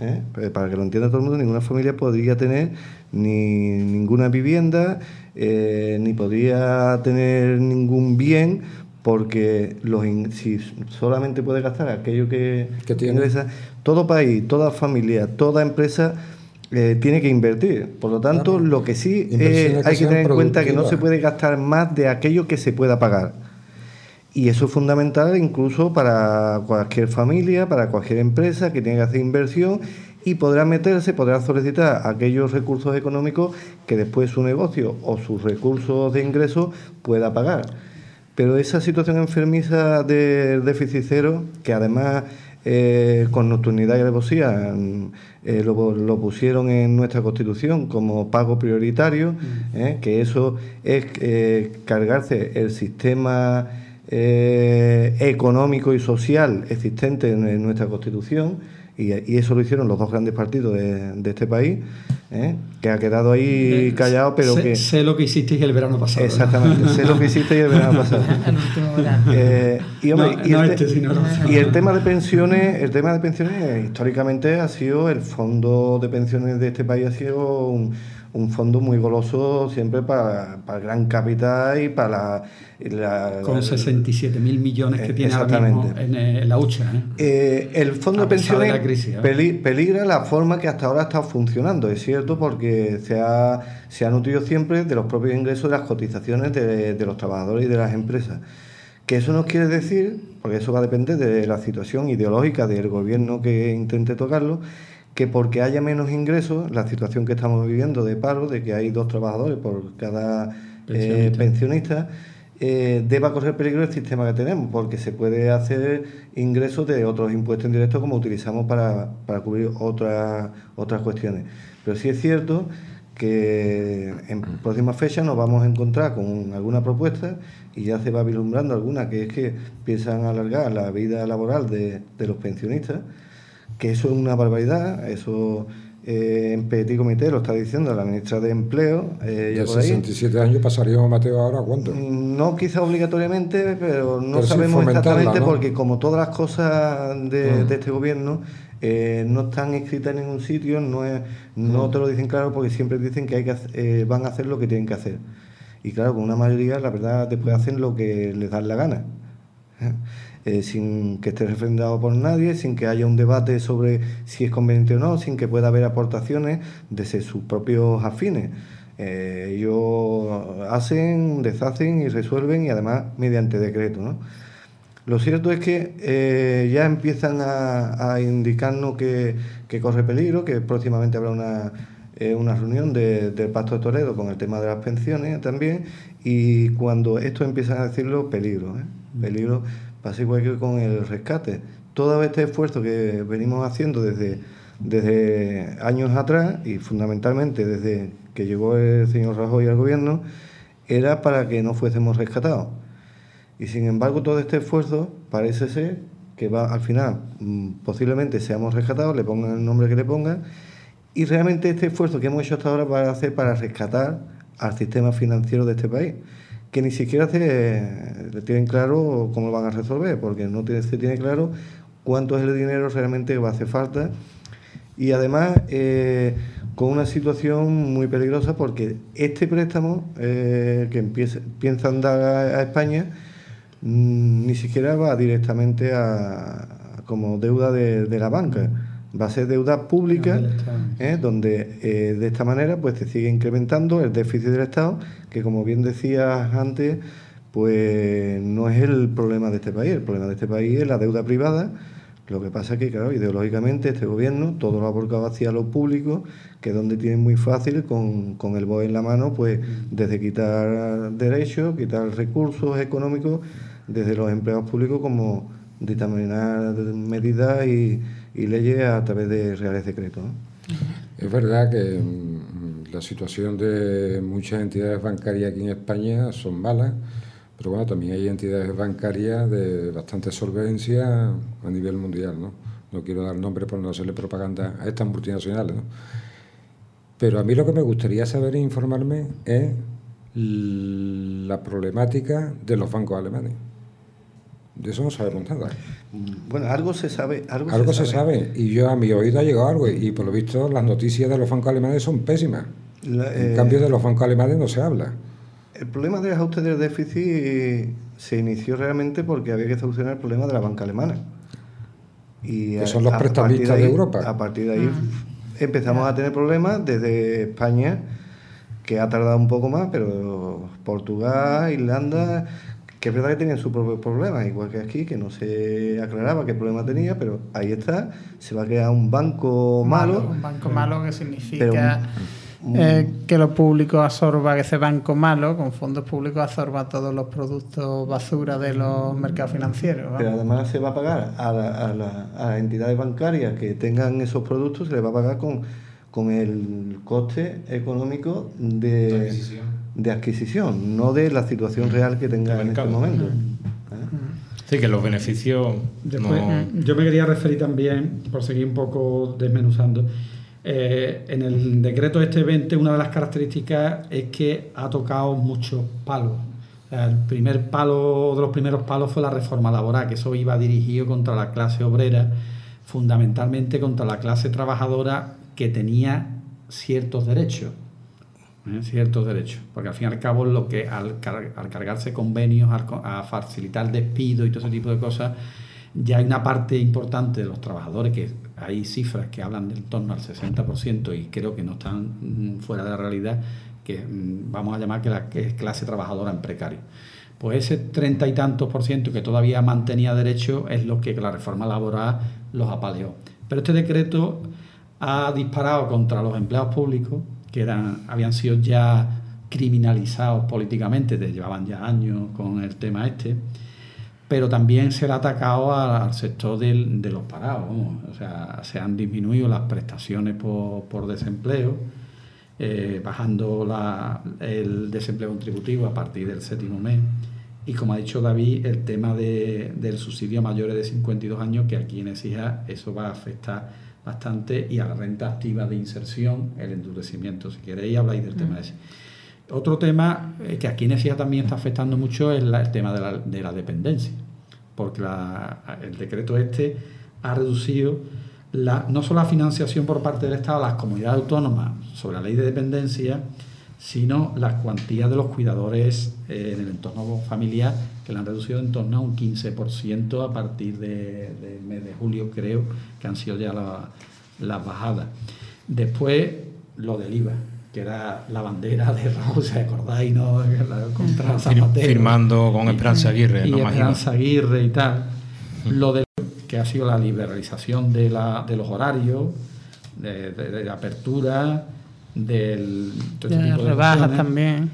Speaker 4: ¿eh? Pues para que lo entienda todo el mundo, ninguna familia podría tener ni ninguna vivienda, eh, ni podría tener ningún bien, porque los si solamente puede gastar aquello que,
Speaker 7: Que tiene.
Speaker 4: ingresa, todo país, toda familia, toda empresa eh, tiene que invertir. Por lo tanto,
Speaker 7: Claro.
Speaker 4: lo que sí eh,
Speaker 7: que
Speaker 4: hay que tener en cuenta que no se puede gastar más de aquello que se pueda pagar. Y eso es fundamental incluso para cualquier familia, para cualquier empresa que tenga que hacer inversión y podrá meterse, podrá solicitar aquellos recursos económicos que después su negocio o sus recursos de ingreso pueda pagar. Pero esa situación enfermiza del déficit cero, que además eh, con nocturnidad y alevosía mm, eh, lo, lo pusieron en nuestra Constitución como pago prioritario, eh, que eso es cargarse el sistema eh, económico y social existente en, en nuestra Constitución, y, y eso lo hicieron los dos grandes partidos de, de este país, eh, que ha quedado ahí callado, pero
Speaker 5: sé,
Speaker 4: que...
Speaker 5: sé lo que hicisteis el verano pasado. ¿no?
Speaker 4: Exactamente, sé lo que hiciste el verano pasado. <laughs> Eh, y, hombre,
Speaker 5: No,
Speaker 4: y
Speaker 5: no
Speaker 4: el
Speaker 5: este, sino
Speaker 4: y el tema de pensiones, el tema de pensiones históricamente ha sido el fondo de pensiones de este país ha sido un, un fondo muy goloso siempre para, para el gran capital y para la, la-
Speaker 5: Con 67 mil millones que
Speaker 4: Eh,
Speaker 5: tiene ahora mismo en, eh, en la hucha. ¿eh?
Speaker 4: Eh, el fondo de pensiones
Speaker 5: la crisis,
Speaker 4: peli- peligra la forma que hasta ahora ha estado funcionando, es cierto, porque se ha, se ha nutrido siempre de los propios ingresos de las cotizaciones de, de los trabajadores y de las empresas. Que eso no quiere decir, porque eso va a depender de la situación ideológica del gobierno que intente tocarlo, que porque haya menos ingresos, la situación que estamos viviendo de paro, de que hay dos trabajadores por cada eh,
Speaker 5: Pensionista.
Speaker 4: eh, deba correr peligro el sistema que tenemos, porque se puede hacer ingresos de otros impuestos indirectos como utilizamos para, para cubrir otras otras cuestiones. Pero sí es cierto que en próximas fechas nos vamos a encontrar con alguna propuesta y ya se va vislumbrando alguna, que es que a alargar la vida laboral de, de los pensionistas, que eso es una barbaridad, eso eh, en Petit Comité lo está diciendo la ministra de Empleo.
Speaker 7: Eh, de 67 años pasaríamos, Mateo, ahora cuánto?
Speaker 4: Mm, no quizá obligatoriamente, pero no sabemos exactamente porque como todas las cosas de, mm. este gobierno eh, no están escritas en ningún sitio, no, es, no mm. te lo dicen claro porque siempre dicen que, hay que eh, van a hacer lo que tienen que hacer. Y claro, con una mayoría, la verdad, después hacen lo que les dan la gana. <laughs> Eh, sin que esté refrendado por nadie, sin que haya un debate sobre si es conveniente o no, sin que pueda haber aportaciones desde sus propios afines. Eh, ellos hacen, deshacen y resuelven y además mediante decreto. Lo cierto es que eh, ya empiezan a, indicarnos que, corre peligro, que próximamente habrá una, una reunión del Pacto de Toledo con el tema de las pensiones también, y cuando esto empiezan a decirlo, peligro, peligro Pasa igual que con el rescate. Todo este esfuerzo que venimos haciendo desde, desde años atrás y fundamentalmente desde que llegó el señor Rajoy al gobierno, era para que no fuésemos rescatados. Y sin embargo todo este esfuerzo parece ser que va al final mm, posiblemente seamos rescatados, le pongan el nombre que le pongan, y realmente este esfuerzo que hemos hecho hasta ahora va a hacer para rescatar al sistema financiero de este país que ni siquiera se, tienen claro cómo lo van a resolver, porque no se tiene claro cuánto es el dinero realmente que va a hacer falta. Y además, eh, con una situación muy peligrosa, porque este préstamo eh, que empieza, piensa andar a, España mm, ni siquiera va directamente a, como deuda de la banca va a ser deuda pública, ¿eh? donde eh, de esta manera pues se sigue incrementando el déficit del Estado, que como bien decías antes, pues no es el problema de este país, el problema de este país es la deuda privada. Lo que pasa es que, claro, ideológicamente este gobierno todo lo ha volcado hacia lo público, que es donde tienen muy fácil, con, con el BOE en la mano, pues desde quitar derechos, quitar recursos económicos, desde los empleados públicos, como determinar medidas y y leyes a través de reales decretos.
Speaker 7: Es verdad que mm, la situación de muchas entidades bancarias aquí en España son malas, pero bueno, también hay entidades bancarias de bastante solvencia a nivel mundial, ¿no? No quiero dar nombre por no hacerle propaganda a estas multinacionales. Pero a mí lo que me gustaría saber e informarme es la problemática de los bancos alemanes. De eso no sabemos nada.
Speaker 4: Bueno, algo se sabe.
Speaker 7: Algo, se, sabe. Y yo a mi oído ha llegado algo. Y por lo visto las noticias de los bancos alemanes son pésimas. en eh, cambio de los bancos alemanes no se habla.
Speaker 4: El problema del ajuste del déficit se inició realmente porque había que solucionar el problema de la banca alemana.
Speaker 7: Y que son los prestamistas de, Europa.
Speaker 4: A partir de ahí mm. empezamos a tener problemas desde España, que ha tardado un poco más, pero Portugal, Irlanda que es verdad que tenían sus propios problemas, igual que aquí, que no se aclaraba qué problema tenía, pero ahí está, se va a crear un banco malo.
Speaker 3: un banco malo que significa eh, que lo público absorba ese banco malo, con fondos públicos absorba todos los productos basura de los mercados financieros.
Speaker 4: Pero además se va a pagar a, a las entidades bancarias que tengan esos productos, se les va a pagar con con el coste económico de, de adquisición, no de la situación real que tenga en este momento.
Speaker 6: Sí, que los beneficios.
Speaker 5: Yo me quería referir también, por seguir un poco desmenuzando. Eh, en el decreto este 20, una de las características es que ha tocado muchos palos. el primer palo, de los primeros palos fue la reforma laboral, que eso iba dirigido contra la clase obrera, fundamentalmente contra la clase trabajadora que tenía ciertos derechos. ¿Eh? Ciertos derechos. Porque al fin y al cabo, lo que al, cargarse convenios, a facilitar despido y todo ese tipo de cosas, ya hay una parte importante de los trabajadores que hay cifras que hablan del torno al 60% y creo que no están mm, fuera de la realidad, que mm, vamos a llamar que la es clase trabajadora en precario. Pues ese treinta y tantos por ciento que todavía mantenía derecho es lo que la reforma laboral los apaleó. Pero este decreto ha disparado contra los empleados públicos, que eran, habían sido ya criminalizados políticamente, llevaban ya años con el tema este, pero también se le ha atacado al sector de los parados. O sea, se han disminuido las prestaciones por, desempleo eh, bajando la, el desempleo contributivo a partir del séptimo mes. Y como ha dicho David, el tema de, del subsidio a mayores de 52 años, que aquí en Exija eso va a afectar bastante, y a la renta activa de inserción, el endurecimiento. Si queréis, habláis del tema ese. Otro tema eh, que aquí en Exija también está afectando mucho es el tema de la, de la dependencia, porque el decreto este ha reducido la, no solo la financiación por parte del Estado a las comunidades autónomas sobre la ley de dependencia, sino las cuantías de los cuidadores eh, en el entorno familiar, que la han reducido en torno a un 15% a partir del de mes de julio, creo, que han sido ya las bajadas. Después, lo del IVA, que era la bandera de Raúl, <laughs> ¿se acordáis? No? Contra
Speaker 6: Zapatero. Firmando con Esperanza Aguirre.
Speaker 5: Y Esperanza Aguirre y tal. Lo de que ha sido la liberalización de, la, de los horarios, de, apertura, del
Speaker 3: este de rebajas también.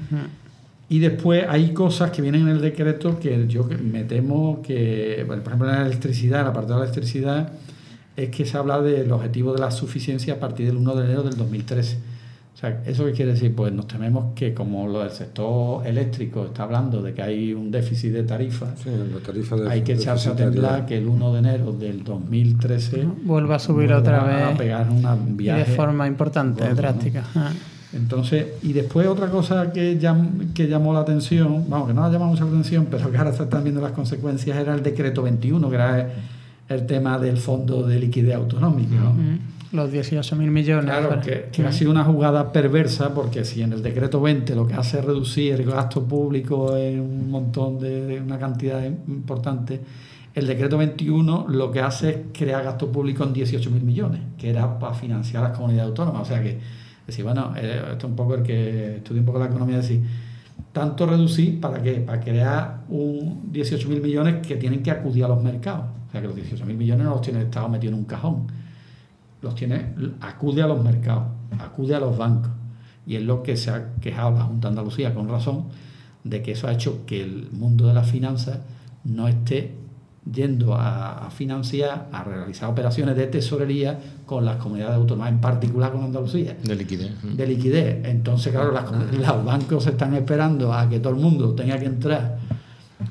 Speaker 5: Y después hay cosas que vienen en el decreto que yo me temo que, por ejemplo, en la electricidad, la parte de la electricidad, es que se habla del objetivo de la suficiencia a partir del 1 de enero del 2013 ¿eso qué quiere decir? Pues nos tememos que como lo del sector eléctrico está hablando de que hay un déficit de tarifa, hay que echarse a temblar que el 1 de enero del 2013
Speaker 3: vuelva a subir otra vez
Speaker 5: a pegar una viaje
Speaker 3: de forma importante, drástica. Ah.
Speaker 5: Entonces, y después otra cosa que, que llamó la atención, vamos, que no ha llamado mucha atención, pero que ahora se están viendo las consecuencias, era el decreto 21, que era el, tema del fondo de liquidez autonómico.
Speaker 3: Los 18.000 millones.
Speaker 5: Claro, que, ha sido una jugada perversa porque si en el decreto 20 lo que hace es reducir el gasto público en un montón de, una cantidad importante, el decreto 21 lo que hace es crear gasto público en 18.000 millones, que era para financiar las comunidades autónomas. O sea que, decir, bueno, eh, esto es un poco el que estudia un poco la economía, decir, tanto reducir para qué? Para crear un 18.000 millones que tienen que acudir a los mercados. O sea que los 18.000 millones no los tiene el Estado metido en un cajón los tiene, acude a los mercados, acude a los bancos. Y es lo que se ha quejado la Junta de Andalucía con razón, de que eso ha hecho que el mundo de las finanzas no esté yendo a, financiar, a realizar operaciones de tesorería con las comunidades autónomas, en particular con Andalucía.
Speaker 6: De liquidez.
Speaker 5: De liquidez. Entonces, claro, los bancos están esperando a que todo el mundo tenga que entrar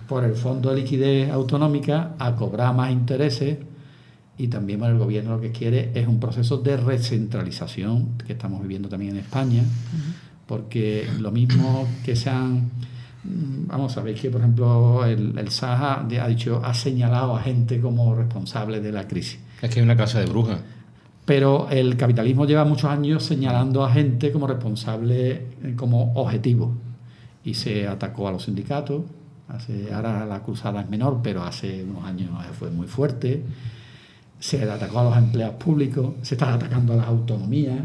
Speaker 5: por el fondo de liquidez autonómica a cobrar más intereses y también el gobierno lo que quiere es un proceso de recentralización que estamos viviendo también en España, porque lo mismo que se han... Mm, vamos a ver que, por ejemplo, el, el ha dicho, ha señalado a gente como responsable de la crisis.
Speaker 6: Es que hay una casa de brujas.
Speaker 5: Pero el capitalismo lleva muchos años señalando a gente como responsable, eh, como objetivo. Y se atacó a los sindicatos. Hace, ahora la cruzada es menor, pero hace unos años fue muy fuerte se atacó a los empleados públicos, se está atacando a las autonomías.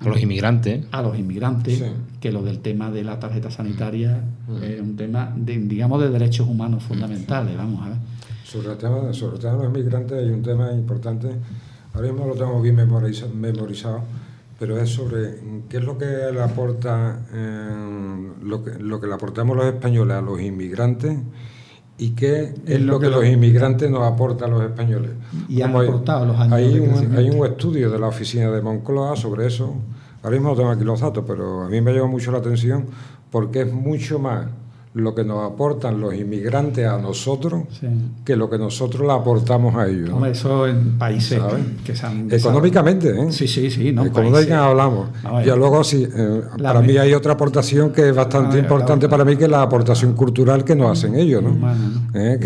Speaker 6: A los inmigrantes.
Speaker 5: A los inmigrantes, que lo del tema de la tarjeta sanitaria mm. es un tema, de, digamos, de derechos humanos fundamentales, vamos a ver.
Speaker 7: Sobre el, tema, sobre el tema de los inmigrantes hay un tema importante, ahora mismo lo tengo bien memorizado, pero es sobre qué es lo que le aporta, eh, lo, que, lo que le aportamos los españoles a los inmigrantes y qué es lo que los inmigrantes nos aportan a los españoles.
Speaker 5: Y han aportado los años
Speaker 7: hay un, hay un estudio de la oficina de Moncloa sobre eso. Ahora mismo no tengo aquí los datos, pero a mí me llama mucho la atención porque es mucho más lo que nos aportan los inmigrantes a nosotros que lo que nosotros le aportamos a ellos.
Speaker 5: eso en países que se han
Speaker 7: Económicamente, ¿eh?
Speaker 5: Sí, sí, sí. No,
Speaker 7: Económicamente hablamos. ya luego sí, eh, para mí hay otra aportación que es bastante importante para mí, que es la aportación cultural que nos hacen ellos, ¿no? ¿Eh?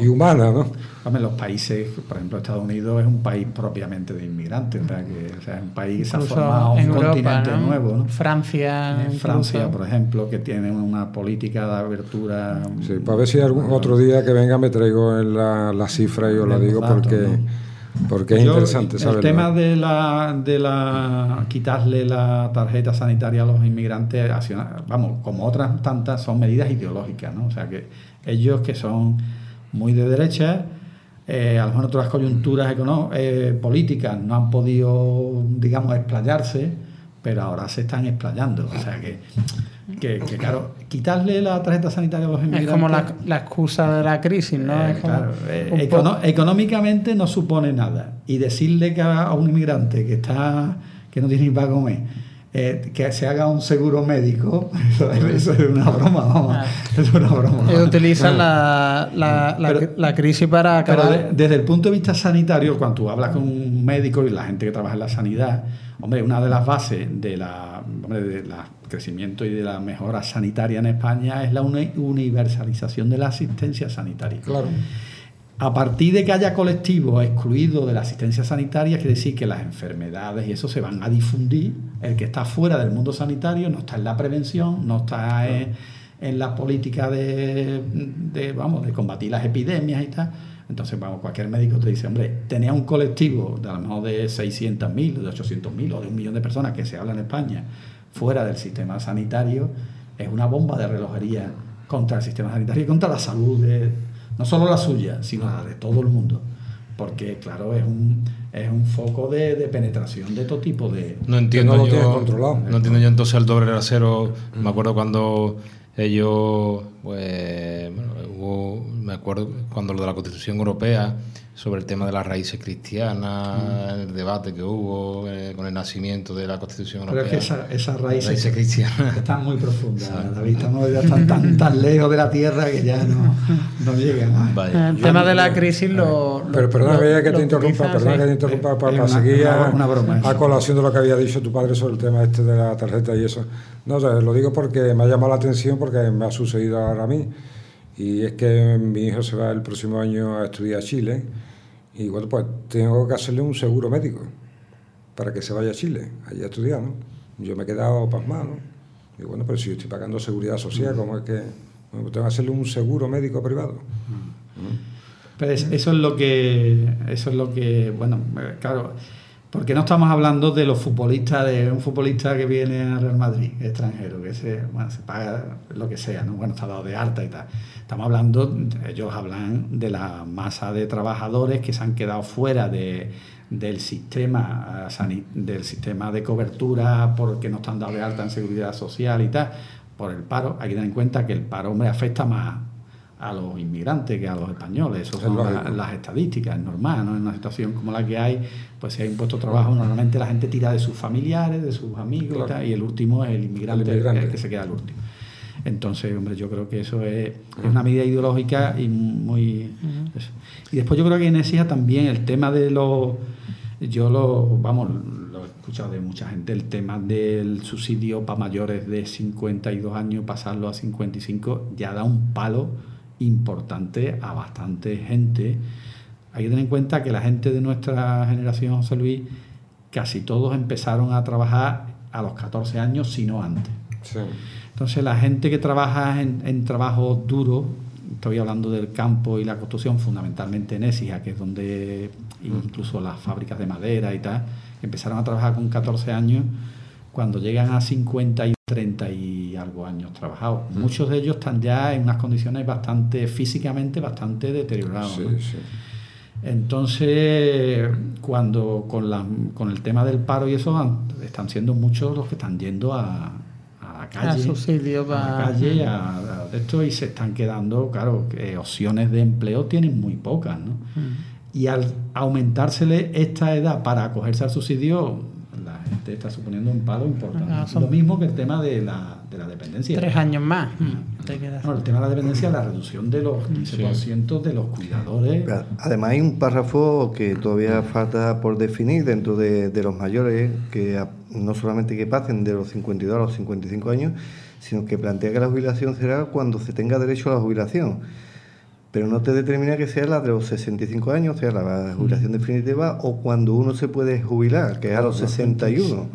Speaker 7: y humana, ¿no?
Speaker 5: Hombre, los países, por ejemplo, Estados Unidos es un país propiamente de inmigrantes, o sea, que o sea, es un país que ha formado un continente nuevo. ¿no?
Speaker 3: Francia.
Speaker 5: En Francia, por ejemplo, que tiene una política de abertura.
Speaker 7: Sí, para ver si algún otro día que venga me traigo la, la cifra y os la digo porque. Porque es interesante
Speaker 5: saberlo. El tema de la, de la quitarle la tarjeta sanitaria a los inmigrantes, vamos, como otras tantas, son medidas ideológicas, ¿no? O sea que ellos que son muy de derecha, eh, a lo mejor otras coyunturas eh, políticas no han podido, digamos, explayarse, pero ahora se están explayando. O sea que, que, claro, quitarle la tarjeta sanitaria a los inmigrantes...
Speaker 3: Es como la, excusa de la crisis, ¿no?
Speaker 5: Eh, claro, económicamente no supone nada. Y decirle que a un inmigrante que está que no tiene ni para comer, eh, que se haga un seguro médico, <laughs> eso, es una broma, vamos.
Speaker 3: Ah.
Speaker 5: Es una broma.
Speaker 3: Ellos utilizan la, la, la,
Speaker 5: Pero-
Speaker 3: la crisis para
Speaker 5: Pero
Speaker 3: acabar.
Speaker 5: de- desde el punto de vista sanitario, cuando tú hablas con un médico y la gente que trabaja en la sanidad, hombre, una de las bases de la, hombre, de la crecimiento y de la mejora sanitaria en España es la uni- universalización de la asistencia sanitaria.
Speaker 7: Claro.
Speaker 5: A partir de que haya colectivos excluidos de la asistencia sanitaria, quiere decir que las enfermedades y eso se van a difundir. El que está fuera del mundo sanitario no está en la prevención, no está en, la política de, de, vamos, de combatir las epidemias y tal. Entonces, vamos, cualquier médico te dice, hombre, tenía un colectivo de a lo mejor de 600.000, de 800.000 o de un millón de personas que se habla en España fuera del sistema sanitario, es una bomba de relojería contra el sistema sanitario y contra la salud de, no solo la suya, sino la de todo el mundo. Porque, claro, es un, es un foco de, de penetración de todo tipo de...
Speaker 6: No entiendo
Speaker 7: no
Speaker 6: yo. entiendo yo entonces el doble rasero. Me acuerdo cuando ellos, pues, bueno, hubo, me acuerdo cuando lo de la Constitución Europea sobre el tema de las raíces cristianas, el debate que hubo eh, con el nacimiento de la Constitución
Speaker 5: Pero
Speaker 6: Europea.
Speaker 5: es que esa, esas raíces
Speaker 6: raíces cristianas. <laughs>
Speaker 5: están muy profundas, David. Estamos ya tan, tan, tan lejos de la tierra que ya no, no llegan.
Speaker 6: Vaya.
Speaker 3: El tema de la crisis lo. lo-
Speaker 7: Pero perdona
Speaker 3: lo-
Speaker 7: que te interrumpa, perdona
Speaker 3: sí.
Speaker 7: que te interrumpa para,
Speaker 5: Es
Speaker 7: para
Speaker 5: una-
Speaker 7: seguir
Speaker 5: una-
Speaker 7: a,
Speaker 5: una broma eso.
Speaker 7: a colación de lo que había dicho tu padre sobre el tema este de la tarjeta y eso. No, o sea, lo digo porque me ha llamado la atención porque me ha sucedido ahora a mí. Y es que mi hijo se va el próximo año a estudiar a Chile y bueno, pues tengo que hacerle un seguro médico para que se vaya a Chile, allá a estudiar, ¿no? Yo me he quedado pasmado, ¿no? Y bueno, pero si yo estoy pagando seguridad social, ¿cómo es que bueno, pues tengo que hacerle un seguro médico privado?
Speaker 5: Pero es- eso es lo que, eso es lo que, bueno, claro, porque no estamos hablando de los futbolistas, de un futbolista que viene al Real Madrid, extranjero, que se, bueno, se paga lo que sea, ¿no? Bueno, está dado de alta y tal. Estamos hablando, ellos hablan de la masa de trabajadores que se han quedado fuera de, del sistema eh, del sistema de cobertura porque no están dados de alta en seguridad social y tal, por el paro. Hay que tener en cuenta que el paro, hombre, afecta más a los inmigrantes que a los españoles. Eso
Speaker 7: Es
Speaker 5: son la- las estadísticas, es normal, ¿no? En una situación como la que hay, pues si hay impuesto de trabajo, normalmente la gente tira de sus familiares, de sus amigos y
Speaker 7: Claro.
Speaker 5: tal, y el último es el inmigrante,
Speaker 7: El inmigrante.
Speaker 5: el que se queda el último. Entonces, hombre, yo creo que eso es, es una medida ideológica y muy... Y después yo creo que en ESIA también el tema de los... Yo lo, vamos, lo he escuchado de mucha gente, el tema del subsidio para mayores de 52 años, pasarlo a 55, ya da un palo importante a bastante gente. Hay que tener en cuenta que la gente de nuestra generación, José Luis, casi todos empezaron a trabajar a los 14 años, si no antes.
Speaker 7: Sí.
Speaker 5: Entonces la gente que trabaja en, en trabajos duros, estoy hablando del campo y la construcción, fundamentalmente en Écija, que es donde incluso las fábricas de madera y tal, empezaron a trabajar con 14 años, cuando llegan a 50 y 30 y algo años trabajados. Muchos de ellos están ya en unas condiciones bastante, físicamente bastante deteriorados.
Speaker 7: Sí,
Speaker 5: ¿no?
Speaker 7: sí.
Speaker 5: Entonces, cuando con, la, con el tema del paro y eso, han- están siendo muchos los que están yendo a, a la calle.
Speaker 3: subsidio
Speaker 5: a la calle, a, a esto, y se están quedando, claro, que opciones de empleo tienen muy pocas, ¿no? Y al aumentársele esta edad para acogerse al subsidio, la gente está suponiendo un paro importante.
Speaker 3: Ah, son-
Speaker 5: Lo mismo que el tema de la, de la dependencia.
Speaker 3: Tres años más. Mm, te quedas.
Speaker 5: No, el tema de la dependencia, la reducción de los 15% de los cuidadores.
Speaker 4: Además hay un párrafo que todavía falta por definir dentro de, de los mayores, que no solamente que pasen de los 52 a los 55 años, sino que plantea que la jubilación será cuando se tenga derecho a la jubilación. Pero no te determina que sea la de los 65 años, o sea, la jubilación definitiva, o cuando uno se puede jubilar, que es a los 61.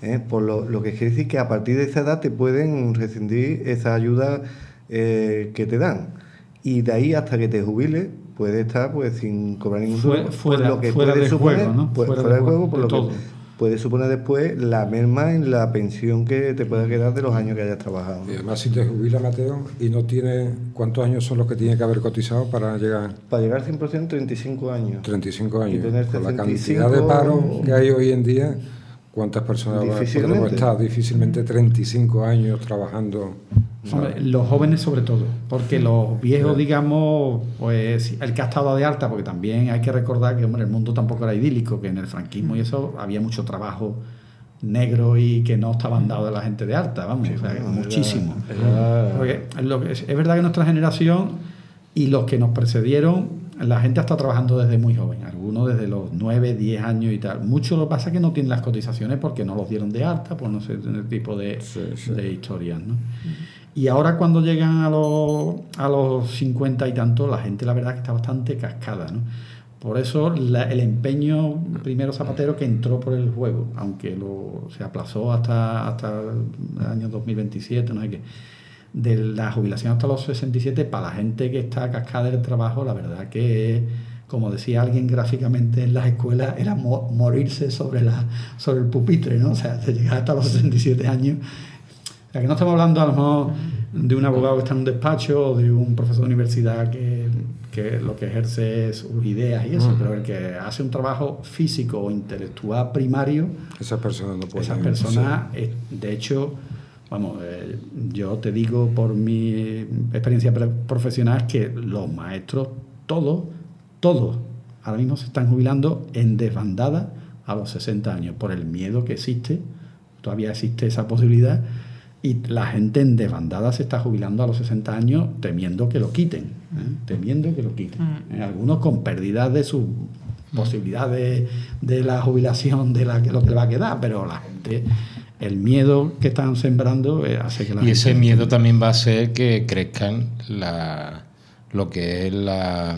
Speaker 4: ¿eh? Por lo, lo que quiere decir que a partir de esa edad te pueden rescindir esa ayuda eh, que te dan. Y de ahí hasta que te jubiles, puedes estar pues sin cobrar ningún
Speaker 5: Fue- fuera-
Speaker 4: por lo que
Speaker 5: fuera
Speaker 4: puede
Speaker 5: de
Speaker 4: suponer,
Speaker 5: juego, ¿no?
Speaker 4: pues,
Speaker 5: Fuera de
Speaker 4: juego,
Speaker 5: juego,
Speaker 4: por
Speaker 5: de
Speaker 4: lo
Speaker 5: todo.
Speaker 4: que puede suponer después la merma en la pensión que te pueda quedar de los años que hayas trabajado.
Speaker 7: Y además, si te jubila Mateo y no tiene. ¿Cuántos años son los que tiene que haber cotizado para llegar?
Speaker 4: Para llegar al 100%, 35 años.
Speaker 7: 35
Speaker 4: Y
Speaker 7: años.
Speaker 4: tener
Speaker 7: Con la
Speaker 4: 65
Speaker 7: cantidad de paro que hay hoy en día, ¿cuántas personas podemos
Speaker 4: Difícilmente.
Speaker 7: estar difícilmente 35 años trabajando?
Speaker 5: Hombre, los jóvenes sobre todo, porque los viejos, digamos, pues el que ha estado de alta, porque también hay que recordar que hombre, el mundo tampoco era idílico, que en el franquismo y eso había mucho trabajo negros y que no estaban dados a la gente de alta, vamos, o sea, muchísimo. Porque lo que es, es verdad que nuestra generación y los que nos precedieron, la gente estado trabajando desde muy joven, algunos desde los 9, 10 años y tal. Mucho lo que pasa es que no tienen las cotizaciones porque no los dieron de alta, por no sé, el tipo de, de historias, ¿no? Y ahora cuando llegan a los, a los 50 y tanto, la gente la verdad que está bastante cascada, ¿no? Por eso la- el empeño primero Zapatero que entró por el juego, aunque lo, se aplazó hasta, hasta el año 2027, no sé qué, de la jubilación hasta los 67, para la gente que está cascada del trabajo, la verdad que, como decía alguien gráficamente en las escuelas, era mo- morirse sobre, la, sobre el pupitre, ¿no? O sea, de llegar hasta los 67 años. O sea, que no estamos hablando a lo mejor de un abogado que está en un despacho o de un profesor de universidad que, que lo que ejerce es sus ideas y eso, pero el que hace un trabajo físico o intelectual primario,
Speaker 7: Esas personas no pueden.
Speaker 5: esas personas, de hecho, vamos, eh, yo te digo por mi experiencia profesional que los maestros, todos, todos, ahora mismo se están jubilando en desbandada a los 60 años por el miedo que existe, todavía existe esa posibilidad, y la gente en desbandada se está jubilando a los 60 años temiendo que lo quiten, ¿eh? temiendo que lo quiten. Eh, Algunos con pérdidas de sus posibilidades de la jubilación, de la, que lo que le va a quedar, pero la gente, el miedo que están sembrando eh, hace que la
Speaker 6: Y ese
Speaker 5: gente-
Speaker 6: miedo también va a ser que crezcan la, lo que es la,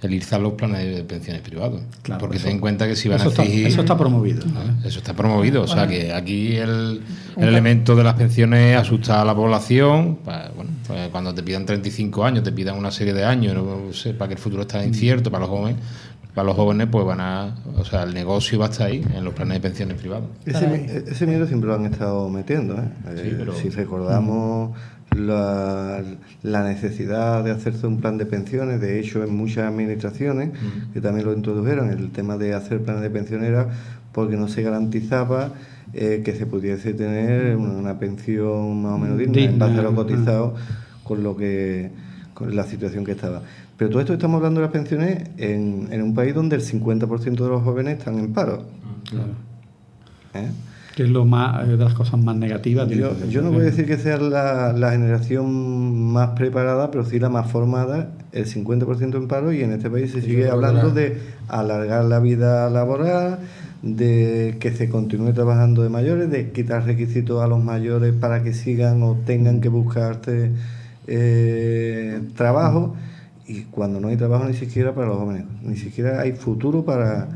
Speaker 6: el irzar los planes de pensiones privados.
Speaker 5: Claro,
Speaker 6: Porque
Speaker 5: eso-
Speaker 6: ten en cuenta que si van
Speaker 5: eso
Speaker 6: a
Speaker 5: está,
Speaker 6: exigir...
Speaker 5: eso está promovido.
Speaker 6: Ah, Eso está promovido, o sea que aquí el, el elemento de las pensiones asusta a la población. pa- bueno, pues cuando te pidan 35 años, te pidan una serie de años, no sé, para que el futuro está incierto para los jóvenes, para los jóvenes pues van a, o sea, el negocio va a estar ahí en los planes de pensiones privados.
Speaker 4: Ese, mi- ese miedo siempre lo han estado metiendo. ¿eh? Eh,
Speaker 6: pero-
Speaker 4: Si recordamos la, la necesidad de hacerse un plan de pensiones, de hecho en muchas administraciones que también lo introdujeron, el tema de hacer planes de pensiones era porque no se garantizaba eh, que se pudiese tener una, una pensión más o menos digna, en base a lo cotizado con lo que con la situación que estaba. Pero todo esto estamos hablando de las pensiones en, en un país donde el 50% de los jóvenes están en paro. ¿Eh?
Speaker 5: Que es lo más, eh, de las cosas más negativas.
Speaker 4: Yo, yo no voy a decir que sea la, la generación más preparada, pero sí la más formada, el 50% en paro, y en este país se sigue hablando
Speaker 7: la-
Speaker 4: de alargar la vida laboral, de que se continúe trabajando de mayores, de quitar requisitos a los mayores para que sigan o tengan que buscarse eh, trabajo, y cuando no hay trabajo ni siquiera para los jóvenes, ni siquiera hay futuro para...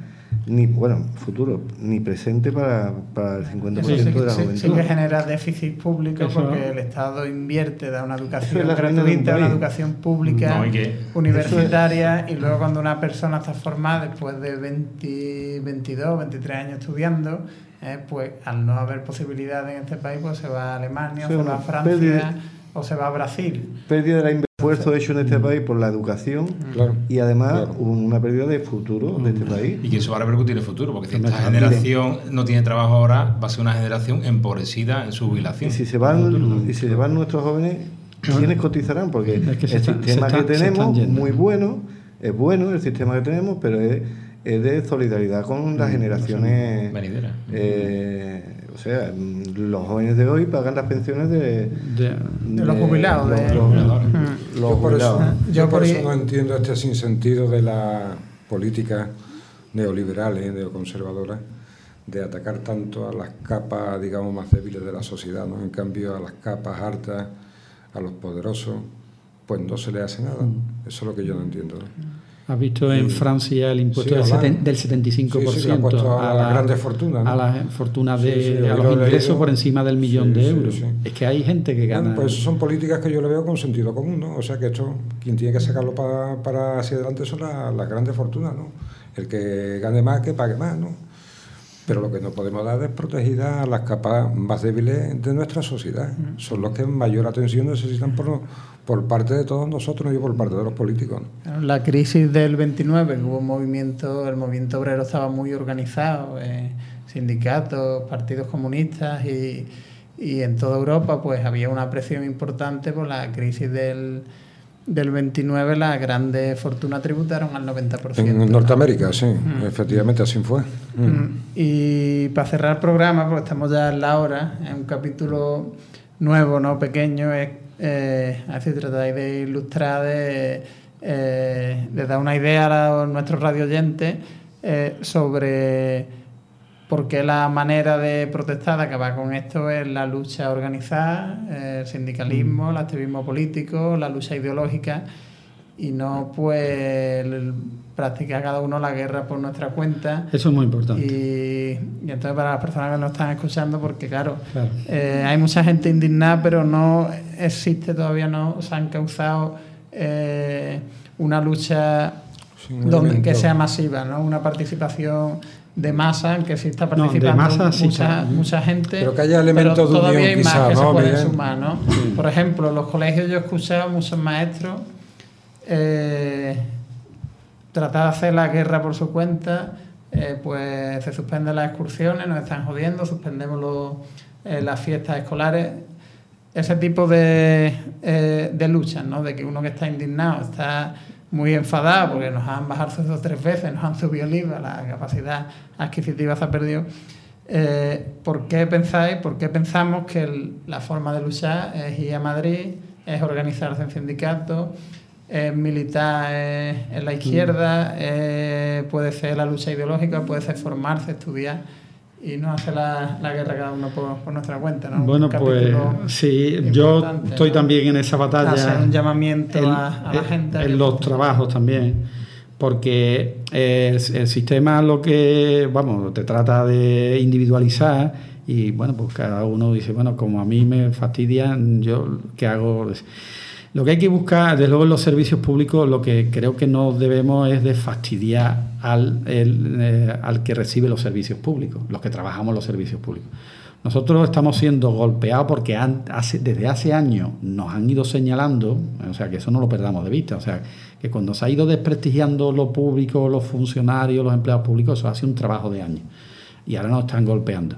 Speaker 4: Ni, bueno, futuro, ni presente para, para el 50%
Speaker 3: Eso sí,
Speaker 4: de la
Speaker 3: sí-
Speaker 4: juventud.
Speaker 3: sí que genera déficit público
Speaker 5: Eso-
Speaker 3: porque el Estado invierte, da una educación
Speaker 4: es la de un
Speaker 3: gratuita, una educación pública,
Speaker 6: No, y
Speaker 3: universitaria, y luego cuando una persona está formada después de 20, 22, 23 años estudiando, eh, pues al no haber posibilidades en este país, pues se va a Alemania,
Speaker 4: Sí,
Speaker 3: o se va a Francia,
Speaker 4: pérdida-
Speaker 3: o se va a Brasil.
Speaker 4: pérdida del esfuerzo hecho en este país por la educación
Speaker 7: Claro.
Speaker 4: y además
Speaker 7: Claro.
Speaker 4: una pérdida de futuro de este país.
Speaker 6: Y que eso va a repercutir en el futuro, porque si esta generación no tiene trabajo ahora, va a ser una generación empobrecida en su jubilación.
Speaker 4: Y si se van, y si se van nuestros jóvenes, ¿quiénes cotizarán? Porque
Speaker 5: Es que se
Speaker 4: el
Speaker 5: están-
Speaker 4: sistema que tenemos, muy bueno, es bueno el sistema que tenemos, pero es, es de solidaridad con las generaciones.
Speaker 6: Venidera.
Speaker 4: eh, o sea, mm, los jóvenes de hoy pagan las pensiones de,
Speaker 5: De-
Speaker 3: De los jubilados,
Speaker 4: los-
Speaker 3: de-
Speaker 4: los-
Speaker 6: jubiladores.
Speaker 4: Los
Speaker 7: yo por eso,
Speaker 4: jubilados.
Speaker 3: Yo
Speaker 7: yo por
Speaker 3: por
Speaker 7: eso
Speaker 3: ahí-
Speaker 7: no entiendo este sinsentido de las políticas neoliberales, neoconservadoras, de atacar tanto a las capas, digamos, más débiles de la sociedad, ¿no? En cambio, a las capas altas, a los poderosos, pues no se le hace nada.
Speaker 3: Mm.
Speaker 7: Eso es lo que yo no entiendo. ¿no?
Speaker 5: ¿Has visto en Francia el impuesto
Speaker 7: Sí,
Speaker 5: del, seten- del 75%
Speaker 7: Sí, sí, a las grandes fortunas, ¿no?
Speaker 5: A las fortunas de a los ingresos por encima del millón de euros. Es que hay gente que gana.
Speaker 7: Bueno, pues son políticas que yo le veo con sentido común, ¿no? O sea que esto, quien tiene que sacarlo para, para hacia adelante son la- las grandes fortunas, ¿no? El que gane más, que pague más, ¿no? Pero lo que no podemos dar es protegida a las capas más débiles de nuestra sociedad. Son los que mayor atención necesitan por, por parte de todos nosotros y por parte de los políticos. ¿no?
Speaker 3: La crisis del 29, que hubo un movimiento, el movimiento obrero estaba muy organizado, eh, sindicatos, partidos comunistas y, y en toda Europa pues había una presión importante por la crisis del, del 29 las grandes fortunas tributaron al 90%.
Speaker 7: En Norteamérica, sí, mm. efectivamente así fue. Mm.
Speaker 3: Y para cerrar el programa, porque estamos ya en la hora, es un capítulo nuevo, no pequeño, es, eh, así tratáis de ilustrar, de, eh, de, dar una idea a nuestros radio oyentes eh, sobre por qué la manera de protestar, de acabar con esto, es la lucha organizada, el sindicalismo, el activismo político, la lucha ideológica y no pues practicar cada uno la guerra por nuestra cuenta.
Speaker 5: Eso es muy importante.
Speaker 3: Y, entonces para las personas que nos están escuchando, porque claro, eh, hay mucha gente indignada, pero no existe todavía, no se han causado eh, una lucha donde, que sea masiva, ¿no? una participación de masa en que sí está participando mucha, mucha, gente.
Speaker 7: Pero que haya elementos
Speaker 3: de todavía hay más que se pueden sumar, ¿no? Por ejemplo, los colegios yo he escuchado muchos maestros eh, tratar de hacer la guerra por su cuenta, eh, pues se suspenden las excursiones, nos están jodiendo, suspendemos eh, las fiestas escolares. Ese tipo de, eh, de luchas, ¿no? De que uno que está indignado está muy enfadado porque nos han bajado esos tres veces, nos han subido el IVA, la capacidad adquisitiva se ha perdido. ¿Por qué pensáis, por qué pensamos que la forma de luchar es ir a Madrid, es organizarse en sindicatos, es militar en la izquierda, puede ser la lucha ideológica, puede ser formarse, estudiar y no hacer la, guerra cada uno por, nuestra cuenta. ¿no?
Speaker 5: Bueno, pues sí, yo estoy también en esa batalla.
Speaker 3: Hacer un llamamiento a, la gente.
Speaker 5: En los trabajos también, porque el, el, sistema lo que, vamos, te trata de individualizar y bueno, pues cada uno dice, bueno, como a mí me fastidian, yo, ¿qué hago? Lo que hay que buscar, desde luego en los servicios públicos, lo que creo que no debemos es de fastidiar al, eh, al que recibe los servicios públicos, los que trabajamos los servicios públicos. Nosotros estamos siendo golpeados porque desde hace años nos han ido señalando, o sea, que eso no lo perdamos de vista, o sea, que cuando se ha ido desprestigiando lo público, los funcionarios, los empleados públicos, eso hace un trabajo de años. Y ahora nos están golpeando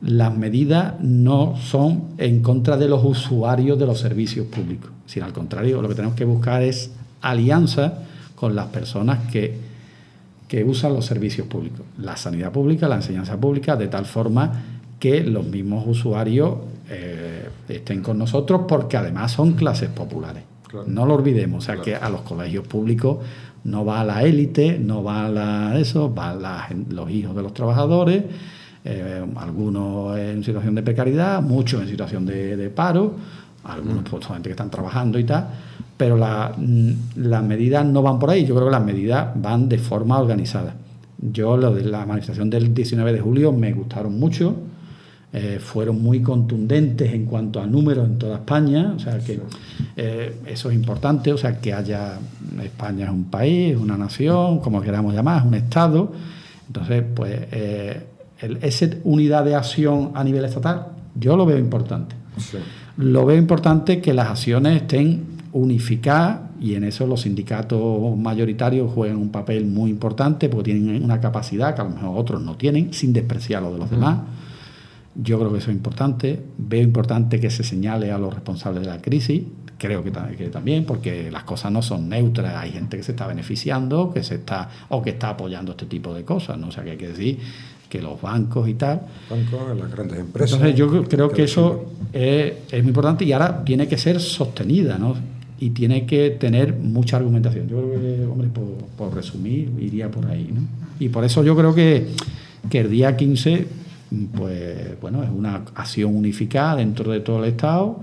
Speaker 5: las medidas no son en contra de los usuarios de los servicios públicos, sino al contrario, lo que tenemos que buscar es alianza con las personas que, que usan los servicios públicos, la sanidad pública, la enseñanza pública, de tal forma que los mismos usuarios eh, estén con nosotros porque además son clases populares. No lo olvidemos, o sea que a los colegios públicos no va la élite, no va la eso, van los hijos de los trabajadores eh, algunos en situación de precariedad, muchos en situación de, paro, algunos pues, que están trabajando y tal, pero mm, las medidas no van por ahí, yo creo que las medidas van de forma organizada. Yo lo de la manifestación del 19 de julio me gustaron mucho, eh, fueron muy contundentes en cuanto a números en toda España, o sea que eh, eso es importante, o sea que haya, España es un país, una nación, como queramos llamar, es un Estado, entonces pues esa unidad de acción a nivel estatal, yo lo veo importante. Lo veo importante que las acciones estén unificadas y en eso los sindicatos mayoritarios juegan un papel muy importante porque tienen una capacidad que a lo mejor otros no tienen, sin despreciar lo de los demás. Yo creo que eso es importante. Veo importante que se señale a los responsables de la crisis. Creo que, que, también, porque las cosas no son neutras. Hay gente que se está beneficiando, que se está o que está apoyando este tipo de cosas. ¿no? O sea, que hay que decir que los bancos y tal.
Speaker 7: Bancos, las grandes empresas.
Speaker 5: Entonces yo creo que eso es, es, muy importante y ahora tiene que ser sostenida, ¿no? Y tiene que tener mucha argumentación. Yo creo que, hombre, por, por resumir, iría por ahí, ¿no? Y por eso yo creo que, que el día 15, pues bueno, es una acción unificada dentro de todo el Estado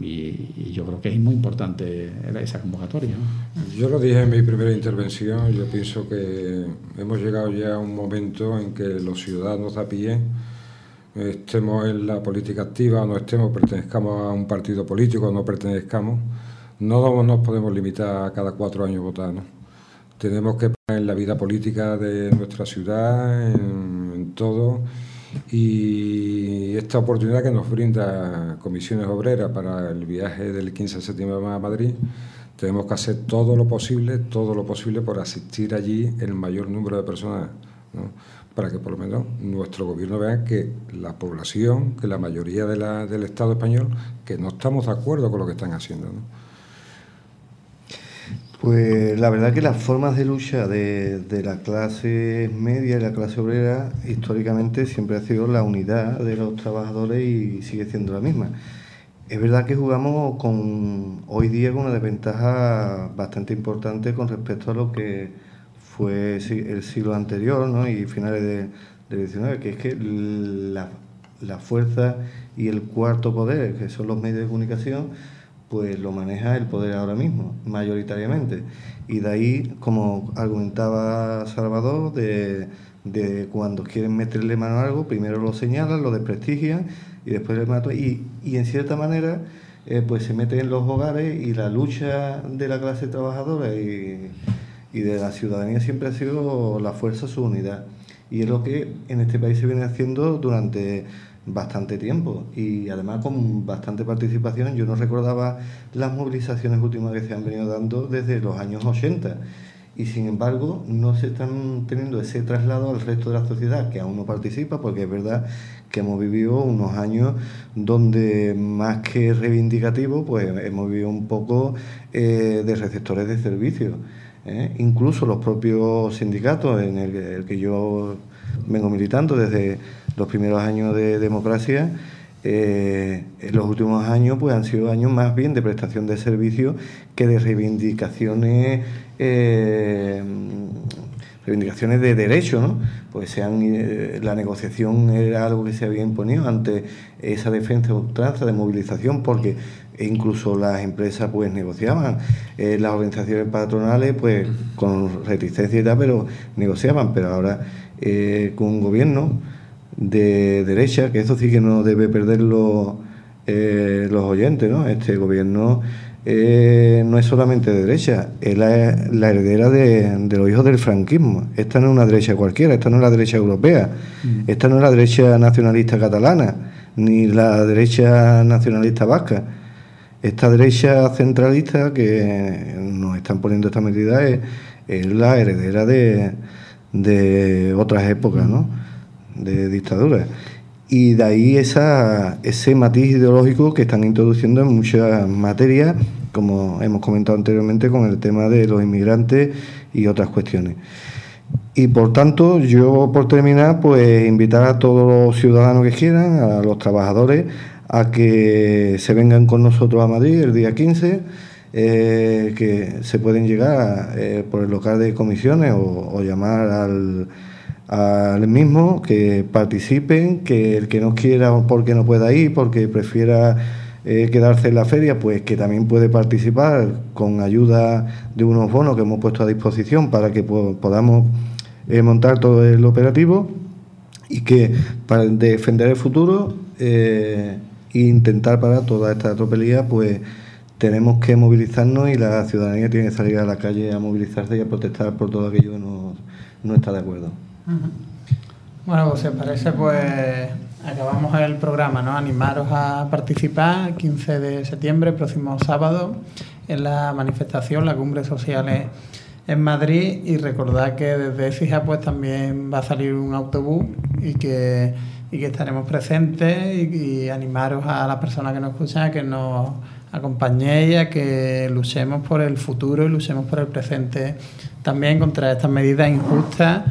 Speaker 5: y, yo creo que es muy importante esa convocatoria.
Speaker 7: Yo lo dije en mi primera intervención, yo pienso que hemos llegado ya a un momento en que los ciudadanos a pie, estemos en la política activa o no estemos, pertenezcamos a un partido político o no pertenezcamos, no nos podemos limitar a cada cuatro años votar. Tenemos que en la vida política de nuestra ciudad, en todo y esta oportunidad que nos brinda Comisiones Obreras para el viaje del 15 de septiembre a Madrid, tenemos que hacer todo lo posible, todo lo posible por asistir allí el mayor número de personas, para que por lo menos nuestro gobierno vea que la población, que la mayoría de la, del Estado español, que no estamos de acuerdo con lo que están haciendo.
Speaker 4: Pues la verdad que las formas de lucha de, la clase media y la clase obrera históricamente siempre ha sido la unidad de los trabajadores y sigue siendo la misma. Es verdad que jugamos con hoy día con una desventaja bastante importante con respecto a lo que fue el siglo anterior ¿no? y finales de, del XIX, que es que la, la fuerza y el cuarto poder, que son los medios de comunicación, pues lo maneja el poder ahora mismo, mayoritariamente. Y de ahí, como argumentaba Salvador, de, cuando quieren meterle mano a algo, primero lo señalan, lo desprestigian y después le matan. Y, y en cierta manera, eh, pues se mete en los hogares y la lucha de la clase trabajadora y, y de la ciudadanía siempre ha sido la fuerza, su unidad. Y es lo que en este país se viene haciendo durante bastante tiempo y además con bastante participación. Yo no recordaba las movilizaciones últimas que se han venido dando desde los años 80 y sin embargo no se están teniendo ese traslado al resto de la sociedad que aún no participa porque es verdad que hemos vivido unos años donde más que reivindicativo pues hemos vivido un poco eh, de receptores de servicios. ¿eh? Incluso los propios sindicatos en el que yo vengo militando desde los primeros años de democracia, eh, en los últimos años pues han sido años más bien de prestación de servicios que de reivindicaciones eh, reivindicaciones de derecho, ¿no? Pues sean, eh, la negociación era algo que se había imponido ante esa defensa de ultranza, de movilización, porque incluso las empresas pues negociaban, las organizaciones patronales pues con reticencia y tal, pero negociaban, pero ahora con un gobierno de derecha, que eso sí que no debe perderlo eh, los oyentes, ¿no? Este gobierno eh, no es solamente de derecha, es la, heredera de, los hijos del franquismo. Esta no es una derecha cualquiera, esta no es la derecha europea, mm. esta no es la derecha nacionalista catalana, ni la derecha nacionalista vasca. Esta derecha centralista que nos están poniendo esta medida es, la heredera de, de otras épocas, ¿no? de dictadura. Y de ahí esa, ese matiz ideológico que están introduciendo en muchas materias, como hemos comentado anteriormente con el tema de los inmigrantes y otras cuestiones. Y por tanto, yo por terminar, pues invitar a todos los ciudadanos que quieran, a los trabajadores, a que se vengan con nosotros a Madrid el día 15, eh, que se pueden llegar eh, por el local de comisiones o llamar al mismo, que participen, que el que no quiera porque no pueda ir, porque prefiera eh, quedarse en la feria, pues que también puede participar con ayuda de unos bonos que hemos puesto a disposición para que podamos montar todo el operativo y que para defender el futuro e intentar parar toda esta tropelía, pues tenemos que movilizarnos y la ciudadanía tiene que salir a la calle a movilizarse y a protestar por todo aquello que no, no está de acuerdo.
Speaker 3: Bueno, pues si os parece, pues acabamos el programa, ¿no? Animaros a participar 15 de septiembre, próximo sábado, en la manifestación, la cumbre social en Madrid y recordad que desde Fija pues también va a salir un autobús y que, y que estaremos presentes y, animaros a las personas que nos escuchan a que nos acompañéis, a que luchemos por el futuro y luchemos por el presente también contra estas medidas injustas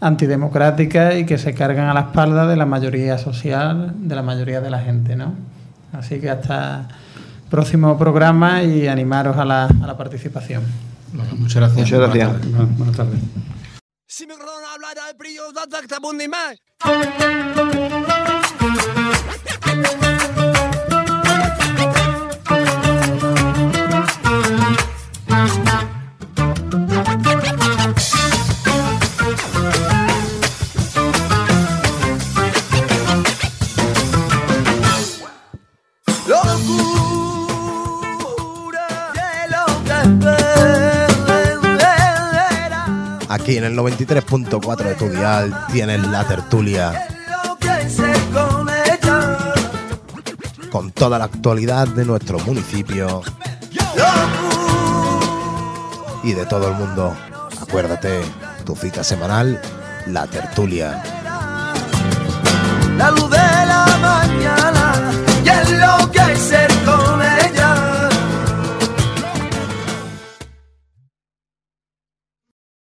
Speaker 3: antidemocráticas y que se cargan a la espalda de la mayoría social, de la mayoría de la gente, ¿no? Así que hasta próximo programa y animaros a la, a la participación.
Speaker 6: muchas gracias.
Speaker 4: Muchas gracias.
Speaker 5: Buenas tardes.
Speaker 2: Aquí en el 93.4 de tu dial tienes la tertulia. Con toda la actualidad de nuestro municipio. Y de todo el mundo. Acuérdate, tu cita semanal, la tertulia. La